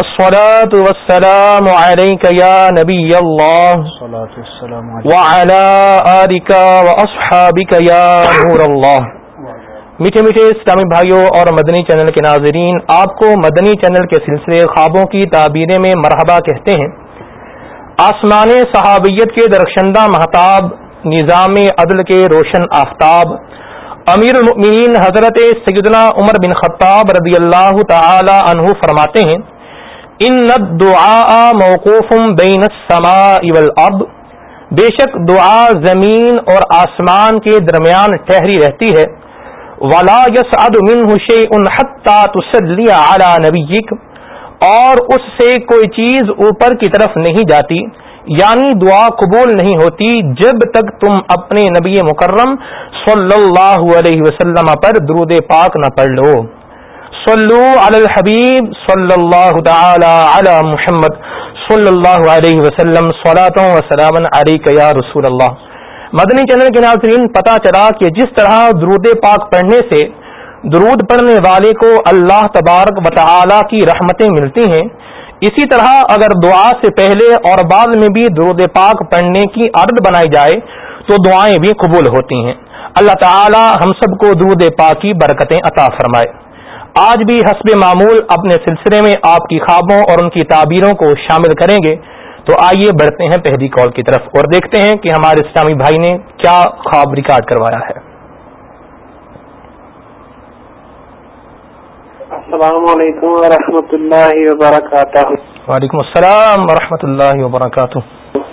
الصلاة والسلام عليك يا نبي الله. وعلى آلك وأصحابك يا نور الله. میٹھے میٹھے اسلامی بھائیوں اور مدنی چینل کے ناظرین آپ کو مدنی چینل کے سلسلے خوابوں کی تعبیریں میں مرحبا کہتے ہیں۔ آسمان صحابیت کے درخشندہ محتاب نظام عدل کے روشن آفتاب امیر المؤمنین حضرت سیدنا عمر بن خطاب رضی اللہ تعالی عنہ فرماتے ہیں۔ ان دعا موقوف بین السماء والارض بے شک دعا زمین اور آسمان کے درمیان ٹھہری رہتی ہے. ولا يسعد منه شيء حتى تصلي على نبيك. اور اس سے کوئی چیز اوپر کی طرف نہیں جاتی. یعنی دعا قبول نہیں ہوتی جب تک تم اپنے نبی مکرم صلی اللہ علیہ وسلم پر درود پاک نہ پڑھ لو. صلو علی الحبیب صلی اللہ تعالی علی محمد صلی اللہ علیہ وسلم وسلام یا رسول اللہ مدنی چینل کے ناظرین، پتہ چلا کہ جس طرح درود پاک پڑھنے سے درود پڑھنے والے کو اللہ تبارک و تعالی کی رحمتیں ملتی ہیں، اسی طرح اگر دعا سے پہلے اور بعد میں بھی درود پاک پڑھنے کی عرد بنائی جائے، تو دعائیں بھی قبول ہوتی ہیں۔ اللہ تعالی ہم سب کو درود پاک کی برکتیں عطا فرمائے۔ آج بھی حسب معمول اپنے سلسلے میں آپ کی خوابوں اور ان کی تعبیروں کو شامل کریں گے۔ تو آئیے بڑھتے ہیں پہلی کال کی طرف اور دیکھتے ہیں کہ ہمارے اسلامی بھائی نے کیا خواب ریکارڈ کروایا ہے۔ السلام علیکم ورحمۃ اللہ وبرکاتہ۔ وعلیکم السلام ورحمۃ اللہ وبرکاتہ۔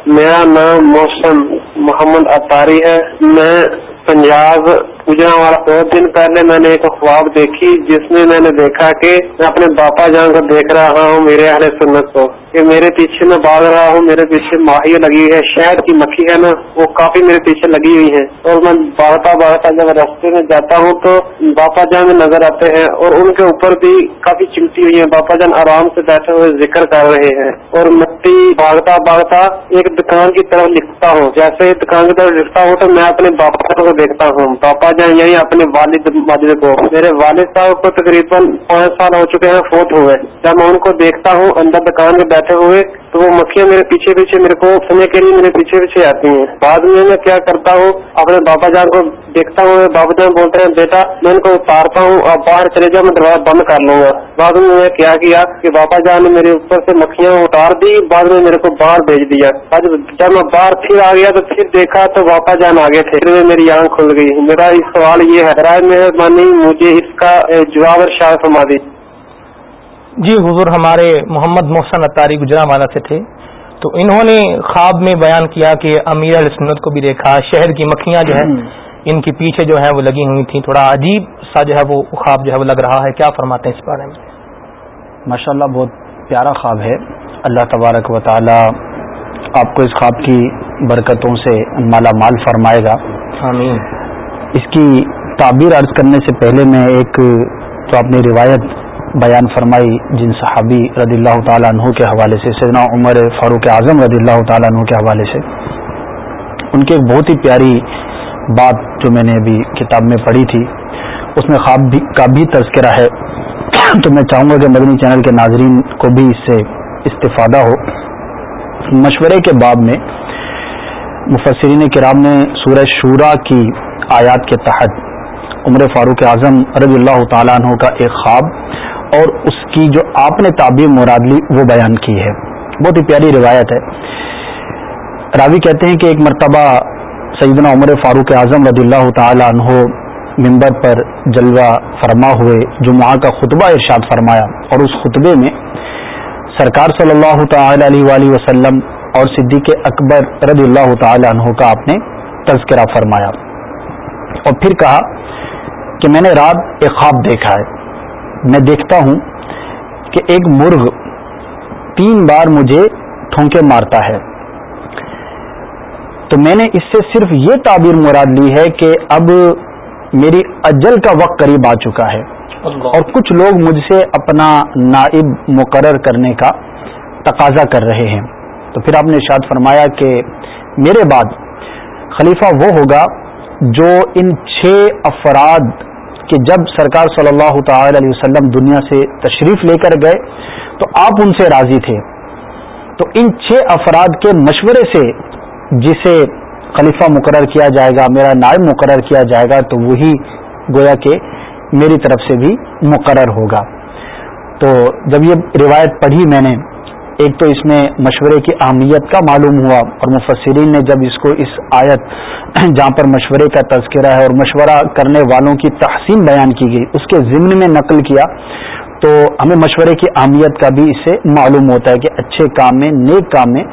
میرا نام موسم محمد اطاری ہے۔ میں پنجاب پوجنا والا دو دن پہلے میں نے ایک خواب دیکھی، جس میں میں نے دیکھا کہ میں اپنے باپا جان کو دیکھ رہا ہوں، میرے اہل سنت کو۔ کہ میرے پیچھے میں باغ رہا ہوں، میرے پیچھے ماہی لگی ہے، شہد کی مکھی ہے نا وہ کافی میرے پیچھے لگی ہوئی ہے۔ اور میں باغتا باغتا جب راستے میں جاتا ہوں تو باپا جان میں نظر آتے ہیں اور ان کے اوپر بھی کافی چمٹی ہوئی ہے باپا جان آرام سے بیٹھے ہوئے ذکر کر رہے ہیں۔ اور مٹی باغتا باغتا ایک دکان کی طرف لکھتا ہوں۔ جیسے دکان کی طرف لکھتا ہوں تو میں اپنے باپا کو دیکھتا ہوں۔ باپا جان یہی اپنے والد ماجد کو۔ میرے والد صاحب کو تقریباً پانچ سال ہو چکے ہیں، فوت ہوئے۔ جب میں ان کو دیکھتا ہوں، اندر دکان کے بیٹھے ہوئے تو وہ مکھیاں میرے پیچھے پیچھے میرے کو سمے کے لیے میرے پیچھے پیچھے آتی ہیں۔ بعد میں میں کیا کرتا ہوں؟ اپنے بابا جان کو دیکھتا ہوں بابا جان بولتے ہیں، بیٹا، میں ان کو اتارتا ہوں اور باہر چلے جاؤ، میں دروازہ بند کر لوں گا۔ بعد میں میں کیا کیا کہ بابا جان نے میرے اوپر سے مکھیاں اتار دی، بعد میں میرے کو باہر بھیج دیا۔ جب میں باہر پھر آ گیا تو پھر دیکھا تو باپا جان آگے تھے۔ پھر میری آنکھ کھل گئی۔ میرا سوال یہ ہے رائے مہربانی مجھے اس کا جواب اور شاید فرما دی جی حضور ہمارے محمد محسن اتاری گجرا والا سے تھے۔ تو انہوں نے خواب میں بیان کیا کہ امیر السنت کو بھی دیکھا شہر کی مکھیاں جو ہے ان کے پیچھے جو ہے وہ لگی ہوئی تھیں۔ تھوڑا عجیب سا جو ہے وہ خواب جو ہے وہ لگ رہا ہے۔ کیا فرماتے ہیں اس بارے میں؟ ماشاء اللہ بہت پیارا خواب ہے۔ اللہ تبارک و تعالی آپ کو اس خواب کی برکتوں سے مالا مال فرمائے گا۔ آمین۔ اس کی تعبیر عرض کرنے سے پہلے میں ایک تو آپ نے روایت بیان فرمائی جن صحابی رضی اللہ تعالیٰ عنہ کے حوالے سے، سیدنا عمر فاروق اعظم رضی اللہ تعالیٰ عنہ کے حوالے سے۔ ان کی ایک بہت ہی پیاری بات جو میں نے ابھی کتاب میں پڑھی تھی، اس میں خواب بھی کا بھی تذکرہ ہے۔ تو میں چاہوں گا کہ مدنی چینل کے ناظرین کو بھی اس سے استفادہ ہو۔ مشورے کے باب میں مفسرین کرام نے سورہ شورا کی آیات کے تحت عمر فاروق اعظم رضی اللہ تعالیٰ عنہ کا ایک خواب اور اس کی جو آپ نے تعبیر مراد لی، وہ بیان کی ہے۔ بہت ہی پیاری روایت ہے۔ راوی کہتے ہیں کہ ایک مرتبہ سیدنا عمر فاروق اعظم رضی اللہ تعالی عنہ ممبر پر جلوہ فرما ہوئے، جمعہ کا خطبہ ارشاد فرمایا اور اس خطبے میں سرکار صلی اللہ تعالی علیہ وآلہ وسلم اور صدیق اکبر رضی اللہ تعالی عنہ کا آپ نے تذکرہ فرمایا۔ اور پھر کہا کہ میں نے رات ایک خواب دیکھا ہے۔ میں دیکھتا ہوں کہ ایک مرغ تین بار مجھے ٹھونکے مارتا ہے۔ تو میں نے اس سے صرف یہ تعبیر مراد لی ہے کہ اب میری اجل کا وقت قریب آ چکا ہے۔ اور کچھ لوگ مجھ سے اپنا نائب مقرر کرنے کا تقاضا کر رہے ہیں۔ تو پھر آپ نے ارشاد فرمایا کہ میرے بعد خلیفہ وہ ہوگا جو ان چھ افراد کہ جب سرکار صلی اللہ تعالی علیہ وسلم دنیا سے تشریف لے کر گئے تو آپ ان سے راضی تھے۔ تو ان چھ افراد کے مشورے سے جسے خلیفہ مقرر کیا جائے گا، میرا نائب مقرر کیا جائے گا، تو وہی گویا کہ میری طرف سے بھی مقرر ہوگا۔ تو جب یہ روایت پڑھی میں نے ایک تو اس میں مشورے کی اہمیت کا معلوم ہوا اور مفسرین نے جب اس کو اس آیت جہاں پر مشورے کا تذکرہ ہے اور مشورہ کرنے والوں کی تحسین بیان کی گئی، اس کے ضمن میں نقل کیا تو ہمیں مشورے کی اہمیت کا بھی اس سے معلوم ہوتا ہے کہ اچھے کام میں نیک کام میں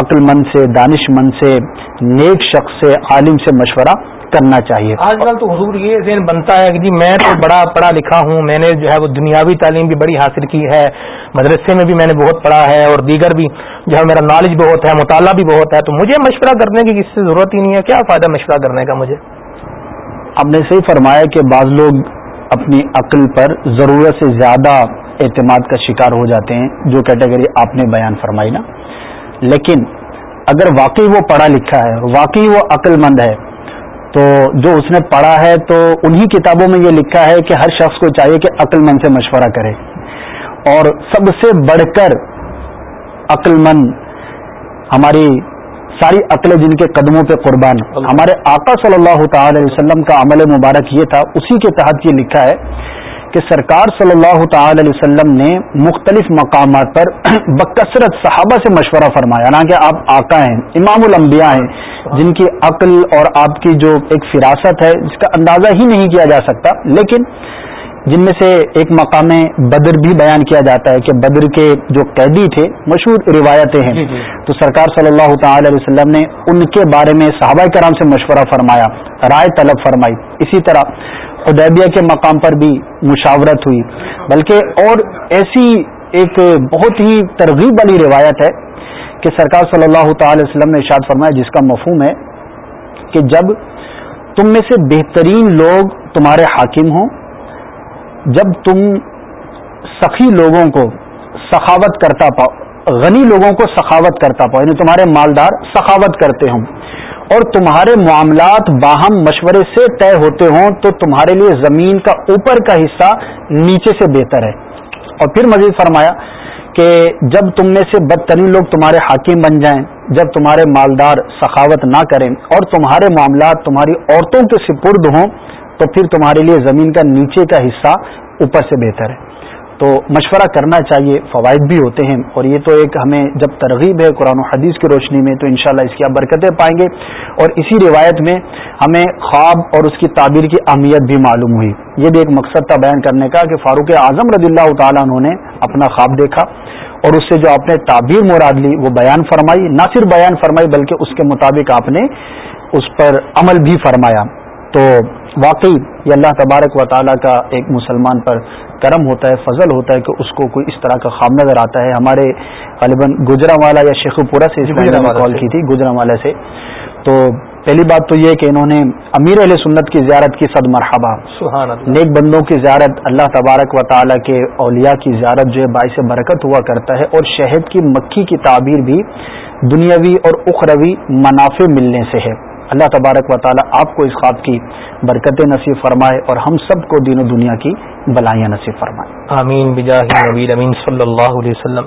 عقل مند سے دانش مند سے نیک شخص سے عالم سے مشورہ کرنا چاہیے۔ آج کل تو حضور یہ ذہن بنتا ہے کہ جی میں تو بڑا پڑھا لکھا ہوں میں نے جو ہے وہ دنیاوی تعلیم بھی بڑی حاصل کی ہے مدرسے میں بھی میں نے بہت پڑھا ہے اور دیگر بھی جو ہے میرا نالج بہت ہے مطالعہ بھی بہت ہے تو مجھے مشورہ کرنے کی کسی سے ضرورت ہی نہیں ہے کیا فائدہ مشورہ کرنے کا مجھے؟ آپ نے صحیح فرمایا کہ بعض لوگ اپنی عقل پر ضرورت سے زیادہ اعتماد کا شکار ہو جاتے ہیں، جو کیٹیگری آپ نے بیان فرمائی نا۔ لیکن اگر واقعی وہ پڑھا لکھا ہے، واقعی وہ عقل مند ہے، تو جو اس نے پڑھا ہے، تو انہی کتابوں میں یہ لکھا ہے کہ ہر شخص کو چاہیے کہ عقل مند سے مشورہ کرے۔ اور سب سے بڑھ کر عقل مند ہماری ساری عقلیں جن کے قدموں پہ قربان ہمارے آقا صلی اللہ تعالی علیہ وسلم کا عمل مبارک یہ تھا اسی کے تحت یہ لکھا ہے کہ سرکار صلی اللہ تعالی علیہ وسلم نے مختلف مقامات پر بکثرت صحابہ سے مشورہ فرمایا۔ حالانکہ آپ آقا ہیں امام الانبیاء ہیں جن کی عقل اور آپ کی جو ایک فراست ہے جس کا اندازہ ہی نہیں کیا جا سکتا۔ لیکن جن میں سے ایک مقام بدر بھی بیان کیا جاتا ہے کہ بدر کے جو قیدی تھے مشہور روایتیں ہیں۔ جی، جی۔ تو سرکار صلی اللہ تعالی علیہ وسلم نے ان کے بارے میں صحابہ کرام سے مشورہ فرمایا رائے طلب فرمائی۔ اسی طرح ادیبیہ کے مقام پر بھی مشاورت ہوئی۔ بلکہ اور ایسی ایک بہت ہی ترغیب والی روایت ہے کہ سرکار صلی اللہ تعالی وسلم نے ارشاد فرمایا جس کا مفہوم ہے کہ جب تم میں سے بہترین لوگ تمہارے حاکم ہوں جب تم سخی لوگوں کو سخاوت کرتا پاؤ، غنی لوگوں کو سخاوت کرتا پاؤ یعنی تمہارے مالدار سخاوت کرتے ہوں، اور تمہارے معاملات باہم مشورے سے طے ہوتے ہوں، تو تمہارے لیے زمین کا اوپر کا حصہ نیچے سے بہتر ہے۔ اور پھر مزید فرمایا کہ جب تم میں سے بدترین لوگ تمہارے حاکم بن جائیں، جب تمہارے مالدار سخاوت نہ کریں، اور تمہارے معاملات تمہاری عورتوں کے سپرد ہوں تو پھر تمہارے لیے زمین کا نیچے کا حصہ اوپر سے بہتر ہے۔ تو مشورہ کرنا چاہیے، فوائد بھی ہوتے ہیں اور یہ تو ایک ہمیں جب ترغیب ہے قرآن و حدیث کی روشنی میں تو انشاءاللہ اس کی آپ برکتیں پائیں گے۔ اور اسی روایت میں ہمیں خواب اور اس کی تعبیر کی اہمیت بھی معلوم ہوئی۔ یہ بھی ایک مقصد تھا بیان کرنے کا کہ فاروق اعظم رضی اللہ تعالیٰ انہوں نے اپنا خواب دیکھا اور اس سے جو آپ نے تعبیر مراد لی وہ بیان فرمائی۔ نہ صرف بیان فرمائی بلکہ اس کے مطابق آپ نے اس پر عمل بھی فرمایا۔ تو واقعی یہ اللہ تبارک و تعالیٰ کا ایک مسلمان پر کرم ہوتا ہے فضل ہوتا ہے کہ اس کو کوئی اس طرح کا خواب نظر آتا ہے۔ ہمارے غالباً گجرا والا یا شیخ پورا سے کال کی تھی گجرا والا سے۔ تو پہلی بات تو یہ کہ انہوں نے امیر علیہ سنت کی زیارت کی صد مرحبہ نیک بندوں کی زیارت اللہ تبارک و تعالیٰ کے اولیاء کی زیارت جو ہے باعث برکت ہوا کرتا ہے۔ اور شہد کی مکھی کی تعبیر بھی دنیاوی اور اخروی منافع ملنے سے ہے۔ اللہ تبارک و تعالیٰ آپ کو اس خواب کی برکت نصیب فرمائے اور ہم سب کو دین و دنیا کی بلائیاں نصیب فرمائے۔ آمین نبیر امین صلی اللہ علیہ وسلم۔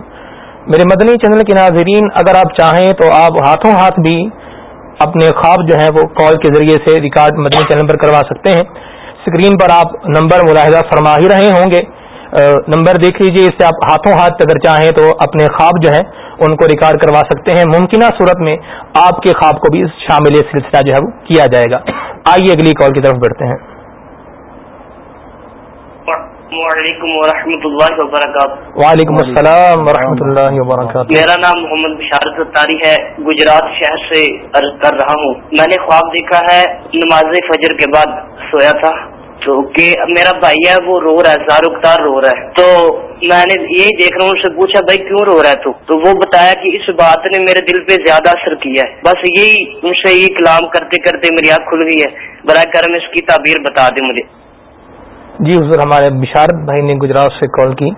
میرے مدنی چینل کے ناظرین، اگر آپ چاہیں تو آپ ہاتھوں ہاتھ بھی اپنے خواب جو ہیں وہ کال کے ذریعے سے ریکارڈ مدنی چینل پر کروا سکتے ہیں۔ اسکرین پر آپ نمبر ملاحظہ فرما ہی رہے ہوں گے۔ نمبر دیکھ لیجیے اس سے آپ ہاتھوں ہاتھ اگر چاہیں تو اپنے خواب جو ہے ان کو ریکارڈ کروا سکتے ہیں۔ ممکنہ صورت میں آپ کے خواب کو بھی شامل سلسلہ جو ہے وہ کیا جائے گا۔ آئیے اگلی کال کی طرف بڑھتے ہیں۔ وعلیکم ورحمۃ اللہ وبرکاتہ۔ وعلیکم السلام ورحمۃ اللہ وبرکاتہ۔ میرا نام محمد بشارت ستاری ہے۔ گجرات شہر سے عرض کر رہا ہوں۔ میں نے خواب دیکھا ہے نماز فجر کے بعد سویا تھا۔ تو کہ میرا بھائی ہے، وہ رو رہا ہے زار اختار رو رہا ہے۔ تو میں نے یہی دیکھ رہا ہوں سے پوچھا، بھائی کیوں رو رہا ہے تو؟ تو وہ بتایا کہ اس بات نے میرے دل پہ زیادہ اثر کیا ہے۔ بس یہی ان سے یہ کلام کرتے کرتے میری آنکھ کھل گئی ہے۔ برائے کرم اس کی تعبیر بتا دیں مجھے۔ جی حضور، ہمارے بشارت بھائی نے گجرات سے کال کی۔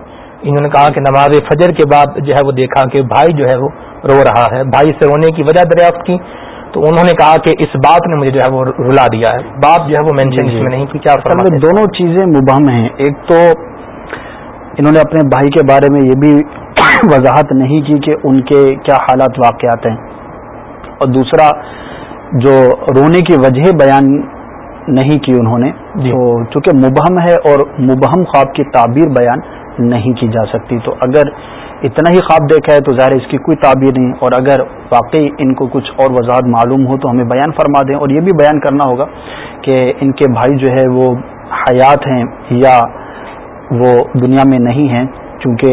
انہوں نے کہا کہ نماز فجر کے بعد جو ہے وہ دیکھا کہ بھائی جو ہے وہ رو رہا ہے۔ بھائی سے رونے کی وجہ دریافت کی۔ تو انہوں نے کہا کہ اس بات نے مجھے جو ہے وہ رلا دیا ہے۔ بات جو ہے وہ مینشن اس میں نہیں کی کیا اصل میں دونوں چیزیں مبہم ہیں۔ ایک تو انہوں نے اپنے بھائی کے بارے میں یہ بھی وضاحت نہیں کی کہ ان کے کیا حالات واقعات ہیں۔ اور دوسرا جو رونے کی وجہ بیان نہیں کی انہوں نے جی۔ تو چونکہ مبہم ہے اور مبہم خواب کی تعبیر بیان نہیں کی جا سکتی تو اگر اتنا ہی خواب دیکھا ہے تو ظاہر اس کی کوئی تعبیر نہیں۔ اور اگر واقعی ان کو کچھ اور وضاحت معلوم ہو تو ہمیں بیان فرما دیں۔ اور یہ بھی بیان کرنا ہوگا کہ ان کے بھائی جو ہے وہ حیات ہیں یا وہ دنیا میں نہیں ہیں، چونکہ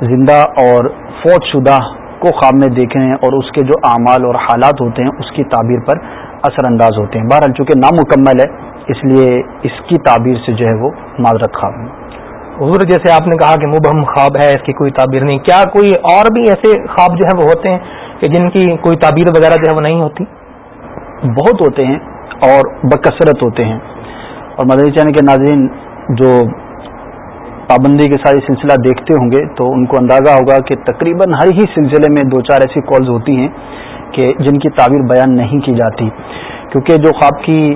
زندہ اور فوج شدہ کو خواب میں دیکھیں اور اس کے جو اعمال اور حالات ہوتے ہیں، اس کی تعبیر پر اثر انداز ہوتے ہیں۔ بہرحال چونکہ نامکمل ہے، اس لیے اس کی تعبیر سے جو ہے وہ معذرت خواب ہے حضور جیسے آپ نے کہا کہ مبہم خواب ہے، اس کی کوئی تعبیر نہیں۔ کیا کوئی اور بھی ایسے خواب جو ہے وہ ہوتے ہیں کہ جن کی کوئی تعبیر وغیرہ جو ہے وہ نہیں ہوتی؟ بہت ہوتے ہیں اور بکثرت ہوتے ہیں۔ اور مدنی چین کے ناظرین جو پابندی کے ساتھ سلسلہ دیکھتے ہوں گے تو ان کو اندازہ ہوگا کہ تقریباً ہر ہی سلسلے میں دو چار ایسی کالز ہوتی ہیں کہ جن کی تعبیر بیان نہیں کی جاتی۔ کیونکہ جو خواب کی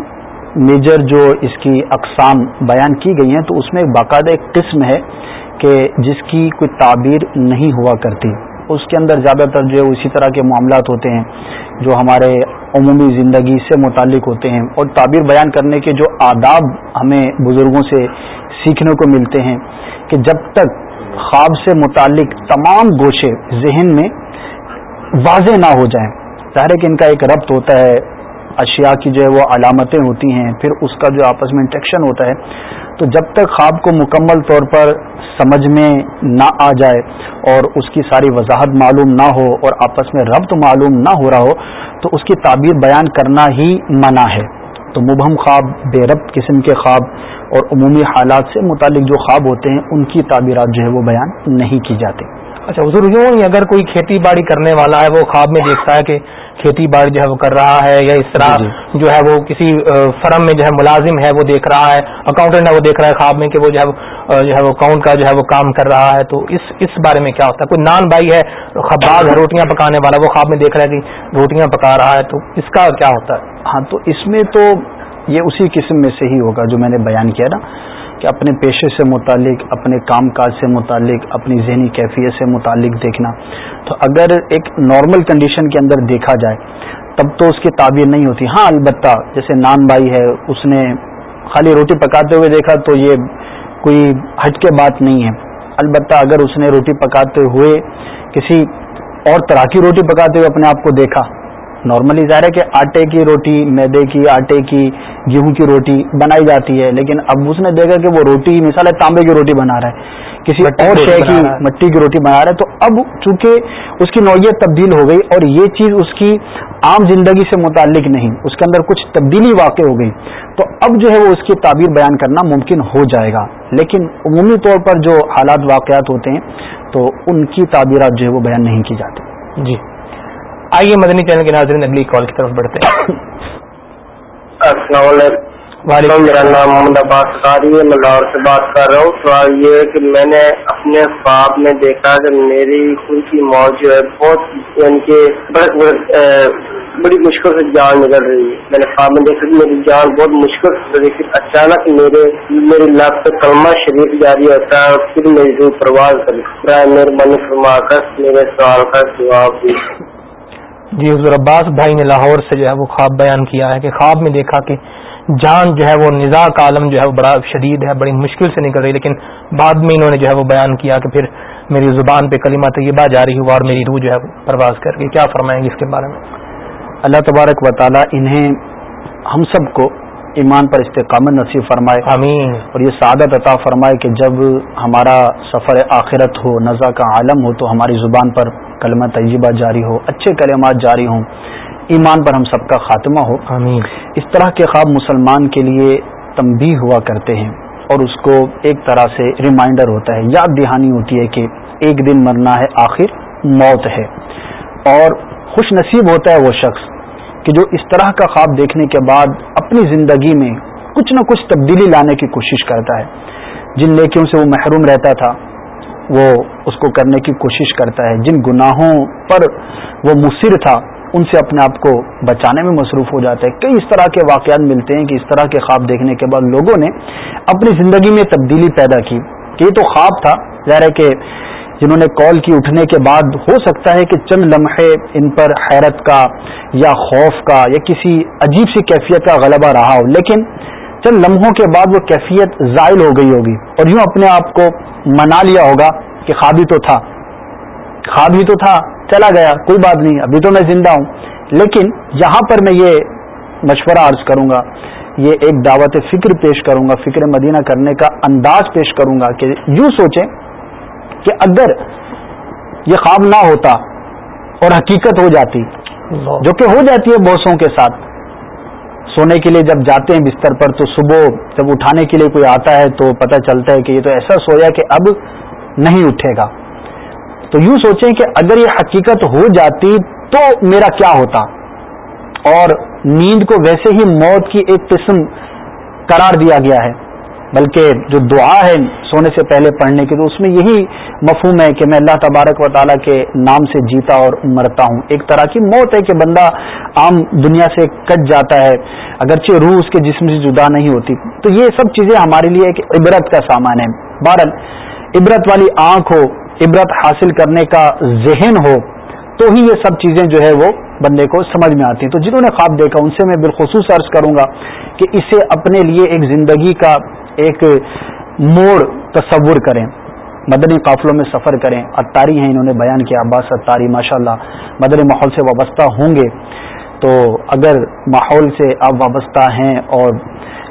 میجر جو اس کی اقسام بیان کی گئی ہیں، تو اس میں ایک باقاعدہ ایک قسم ہے کہ جس کی کوئی تعبیر نہیں ہوا کرتی۔ اس کے اندر زیادہ تر جو ہے اسی طرح کے معاملات ہوتے ہیں جو ہمارے عمومی زندگی سے متعلق ہوتے ہیں۔ اور تعبیر بیان کرنے کے جو آداب ہمیں بزرگوں سے سیکھنے کو ملتے ہیں کہ جب تک خواب سے متعلق تمام گوشے ذہن میں واضح نہ ہو جائیں۔ ظاہر ہے کہ ان کا ایک ربط ہوتا ہے اشیاء کی جو ہے وہ علامتیں ہوتی ہیں، پھر اس کا جو آپس میں انٹیکشن ہوتا ہے، تو جب تک خواب کو مکمل طور پر سمجھ میں نہ آ جائے اور اس کی ساری وضاحت معلوم نہ ہو اور آپس میں ربط معلوم نہ ہو رہا ہو، تو اس کی تعبیر بیان کرنا ہی منع ہے۔ تو مبہم خواب، بے ربط قسم کے خواب اور عمومی حالات سے متعلق جو خواب ہوتے ہیں، ان کی تعبیرات جو ہے وہ بیان نہیں کی جاتی۔ اچھا حضور، یوں اگر کوئی کھیتی باڑی کرنے والا ہے، وہ خواب میں دیکھتا ہے کہ کھیتی باڑی جو ہے وہ کر رہا ہے یا اس طرح جی، جو ہے وہ کسی فرم میں جو ہے ملازم ہے وہ دیکھ رہا ہے اکاؤنٹنٹ ہے وہ دیکھ رہا ہے خواب میں کہ وہ جو ہے جو ہے وہ اکاؤنٹ کا جو ہے وہ کام کر رہا ہے۔ تو اس اس بارے میں کیا ہوتا ہے؟ کوئی نان بھائی ہے خباز ہے روٹیاں پکانے والا وہ خواب میں دیکھ رہا ہے کہ روٹیاں پکا رہا ہے۔ تو اس کا کیا ہوتا ہے؟ ہاں تو اس میں تو یہ اسی قسم میں سے ہی ہوگا جو میں نے بیان کیا نا۔ کہ اپنے پیشے سے متعلق، اپنے کام کاج سے متعلق، اپنی ذہنی کیفیت سے متعلق دیکھنا۔ تو اگر ایک نارمل کنڈیشن کے اندر دیکھا جائے، تب تو اس کی تعبیر نہیں ہوتی۔ ہاں البتہ جیسے نان بھائی ہے، اس نے خالی روٹی پکاتے ہوئے دیکھا تو یہ کوئی ہٹ کے بات نہیں ہے۔ البتہ اگر اس نے روٹی پکاتے ہوئے کسی اور طرح کی روٹی پکاتے ہوئے اپنے آپ کو دیکھا نارملی ظاہر ہے کہ آٹے کی روٹی میدے کی آٹے کی گیہوں کی روٹی بنائی جاتی ہے لیکن اب اس نے دیکھا کہ وہ روٹی مثال ہے تانبے کی روٹی بنا رہا ہے کسی اور شے کی مٹی کی روٹی بنا رہا ہے تو اب چونکہ اس کی نوعیت تبدیل ہو گئی اور یہ چیز اس کی عام زندگی سے متعلق نہیں اس کے اندر کچھ تبدیلی واقع ہو گئی تو اب جو ہے وہ اس کی تعبیر بیان کرنا ممکن ہو جائے گا۔ لیکن عمومی طور پر جو حالات واقعات ہوتے ہیں تو ان کی تعبیرات جو ہے وہ بیان نہیں کی جاتی۔ جی۔ آئیے مدنی چینل کے ناظرین اگلی کال کی طرف بڑھتے ہیں۔ السلام علیکم۔ وعلیکم میرا نام محمد عباس قاری ہے میں لاہور سے بات کر رہا ہوں۔ سوال یہ ہے کہ میں نے اپنے خواب میں دیکھا کہ میری خود کی موت جو ہے بہت یعنی کہ بڑی مشکل سے جان نکل رہی ہے۔ میں نے خواب میں دیکھا کہ میری جان بہت مشکل سے لیکن اچانک میرے میری لب پہ کلمہ شریف جاری ہوتا ہے اور پھر میری روح پرواز کر برائے مہربانی فرما کر میرے سوال کا جواب دی جی حضور عباس بھائی نے لاہور سے جو ہے وہ خواب بیان کیا ہے کہ خواب میں دیکھا کہ جان جو ہے وہ نزا کا عالم جو ہے وہ بڑا شدید ہے بڑی مشکل سے نکل رہی لیکن بعد میں انہوں نے جو ہے وہ بیان کیا کہ پھر میری زبان پہ کلمہ طیبہ جاری ہوا اور میری روح جو ہے پرواز کر گئی۔ کیا فرمائیں گے اس کے بارے میں؟ اللہ تبارک و تعالی انہیں ہم سب کو ایمان پر استقامت نصیب فرمائے آمین۔ اور یہ سعادت عطا فرمائے کہ جب ہمارا سفر آخرت ہو نزا کا عالم ہو تو ہماری زبان پر کلمہ طیبہ جاری ہو اچھے کلمات جاری ہوں ایمان پر ہم سب کا خاتمہ ہو۔ آمین۔ اس طرح کے خواب مسلمان کے لیے تمبی ہوا کرتے ہیں اور اس کو ایک طرح سے ریمائنڈر ہوتا ہے۔ یاد دہانی ہوتی ہے کہ ایک دن مرنا ہے آخر موت ہے۔ اور خوش نصیب ہوتا ہے وہ شخص کہ جو اس طرح کا خواب دیکھنے کے بعد اپنی زندگی میں کچھ نہ کچھ تبدیلی لانے کی کوشش کرتا ہے۔ جن نیکیوں سے وہ محروم رہتا تھا وہ اس کو کرنے کی کوشش کرتا ہے۔ جن گناہوں پر وہ مصر تھا، ان سے اپنے آپ کو بچانے میں مصروف ہو جاتا ہے۔ کئی اس طرح کے واقعات ملتے ہیں کہ اس طرح کے خواب دیکھنے کے بعد لوگوں نے اپنی زندگی میں تبدیلی پیدا کی۔ کہ یہ تو خواب تھا، ظاہر ہے کہ جنہوں نے کال کی اٹھنے کے بعد ہو سکتا ہے کہ چند لمحے ان پر حیرت کا یا خوف کا یا کسی عجیب سی کیفیت کا غلبہ رہا ہو، لیکن چند لمحوں کے بعد وہ کیفیت زائل ہو گئی ہوگی۔ اور یوں اپنے آپ کو منا لیا ہوگا کہ خوابی تو تھا۔ خواب ہی تو تھا چلا گیا کوئی بات نہیں ابھی تو میں زندہ ہوں۔ لیکن یہاں پر میں یہ مشورہ عرض کروں گا یہ ایک دعوت فکر پیش کروں گا فکر مدینہ کرنے کا انداز پیش کروں گا کہ یوں سوچیں کہ اگر یہ خواب نہ ہوتا اور حقیقت ہو جاتی جو کہ ہو جاتی ہے بوسوں کے ساتھ سونے کے لیے جب جاتے ہیں بستر پر تو صبح جب اٹھانے کے لیے کوئی آتا ہے تو پتہ چلتا ہے کہ یہ تو ایسا سویا کہ اب نہیں اٹھے گا۔ تو یوں سوچیں کہ اگر یہ حقیقت ہو جاتی تو میرا کیا ہوتا۔ اور نیند کو ویسے ہی موت کی ایک قسم قرار دیا گیا ہے۔ بلکہ جو دعا ہے سونے سے پہلے پڑھنے کی، تو اس میں یہی مفہوم ہے کہ میں اللہ تبارک و تعالیٰ کے نام سے جیتا اور مرتا ہوں۔ ایک طرح کی موت ہے کہ بندہ عام دنیا سے کٹ جاتا ہے، اگرچہ روح اس کے جسم سے جدا نہیں ہوتی۔ تو یہ سب چیزیں ہمارے لیے ایک عبرت کا سامان ہے۔ بہرحال، عبرت والی آنکھ ہو، عبرت حاصل کرنے کا ذہن ہو، تو ہی یہ سب چیزیں جو ہے وہ بندے کو سمجھ میں آتی۔ ہیں تو جنہوں نے خواب دیکھا، ان سے میں بالخصوص عرض کروں گا کہ اسے اپنے لیے ایک زندگی کا ایک موڑ تصور کریں۔ مدنی قافلوں میں سفر کریں۔ اتاری ہیں، انہوں نے بیان کیا۔ عباس اتاری ماشاء اللہ مدنی ماحول سے وابستہ ہوں گے۔ تو اگر ماحول سے آپ وابستہ ہیں اور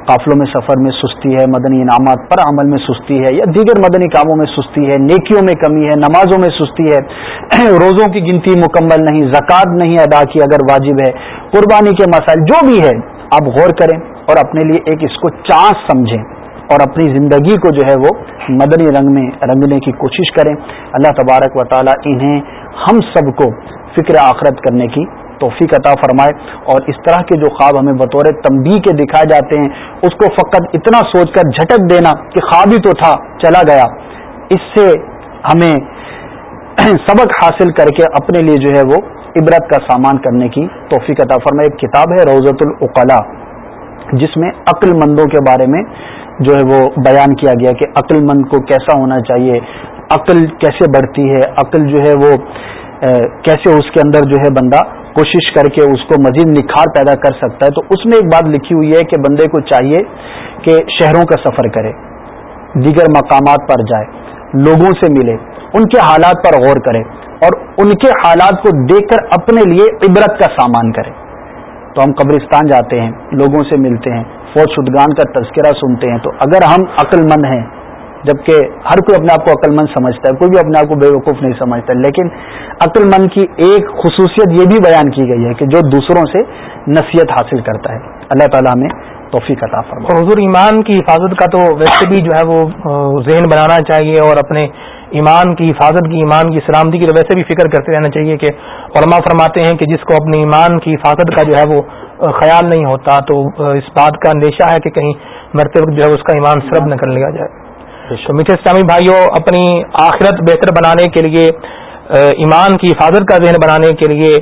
قافلوں میں سفر میں سستی ہے، مدنی انعامات پر عمل میں سستی ہے، یا دیگر مدنی کاموں میں سستی ہے، نیکیوں میں کمی ہے، نمازوں میں سستی ہے، روزوں کی گنتی مکمل نہیں، زکوٰۃ نہیں ادا کی اگر واجب ہے، قربانی کے مسائل جو بھی ہے، آپ غور کریں اور اپنے لیے ایک اس کو چانس سمجھیں۔ اور اپنی زندگی کو جو ہے وہ مدنی رنگ میں رنگنے کی کوشش کریں۔ اللہ تبارک و تعالی انہیں ہم سب کو فکر آخرت کرنے کی توفیق عطا فرمائے۔ اور اس طرح کے جو خواب ہمیں بطور تمبی کے دکھائے جاتے ہیں، اس کو فقط اتنا سوچ کر جھٹک دینا کہ خواب ہی تو تھا، چلا گیا۔ اس سے ہمیں سبق حاصل کر کے اپنے لیے جو ہے وہ عبرت کا سامان کرنے کی توفیق عطا فرمائے۔ ایک کتاب ہے روزت العقلا جس میں عقل مندوں کے بارے میں جو ہے وہ بیان کیا گیا کہ عقل مند کو کیسا ہونا چاہیے، عقل کیسے بڑھتی ہے، عقل جو ہے وہ کیسے اس کے اندر جو ہے بندہ کوشش کر کے اس کو مزید نکھار پیدا کر سکتا ہے۔ تو اس میں ایک بات لکھی ہوئی ہے کہ بندے کو چاہیے کہ شہروں کا سفر کرے، دیگر مقامات پر جائے، لوگوں سے ملے، ان کے حالات پر غور کرے اور ان کے حالات کو دیکھ کر اپنے لیے عبرت کا سامان کرے۔ تو ہم قبرستان جاتے ہیں، لوگوں سے ملتے ہیں فوج شدگان کا تذکرہ سنتے ہیں تو اگر ہم عقل مند ہیں، جبکہ ہر کوئی اپنے آپ کو عقل مند سمجھتا ہے، کوئی بھی اپنے آپ کو بے وقوف نہیں سمجھتا لیکن عقل مند کی ایک خصوصیت یہ بھی بیان کی گئی ہے کہ جو دوسروں سے نصیحت حاصل کرتا ہے۔ اللہ تعالیٰ میں توفیق عطا فرما حضور، ایمان کی حفاظت کا تو ویسے بھی جو ہے وہ ذہن بنانا چاہیے اور اپنے ایمان کی حفاظت کی، ایمان کی سلامتی کی تو ویسے بھی فکر کرتے رہنا چاہیے کہ علماء فرماتے ہیں کہ جس کو اپنے ایمان کی حفاظت کا جو ہے وہ خیال نہیں ہوتا، تو اس بات کا اندیشہ ہے کہ کہیں مرتے وقت جو ہے اس کا ایمان سرب نہ کر لیا جائے۔ تو میٹھے اسلامی بھائیوں، اپنی آخرت بہتر بنانے کے لیے ایمان کی حفاظت کا ذہن بنانے کے لیے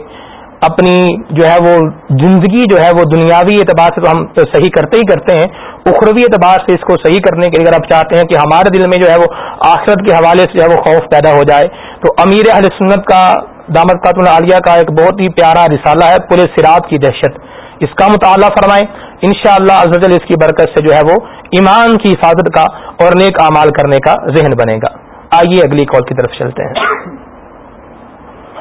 اپنی جو ہے وہ زندگی جو ہے وہ دنیاوی اعتبار سے تو ہم صحیح کرتے ہی کرتے ہیں۔ اخروی اعتبار سے اس کو صحیح کرنے کے لیے اگر آپ چاہتے ہیں کہ ہمارے دل میں جو ہے وہ آخرت کے حوالے سے جو ہے وہ خوف پیدا ہو جائے، تو امیر اہل سنت کا دامت قاتل عالیہ کا ایک بہت ہی پیارا رسالہ ہے پورے سرات کی دہشت۔ اس کا مطالعہ فرمائیں۔ ان شاء اللہ اس کی برکت سے جو ہے وہ ایمان کی حفاظت کا اور نیک اعمال کرنے کا ذہن بنے گا۔ آئیے اگلی کال کی طرف چلتے ہیں۔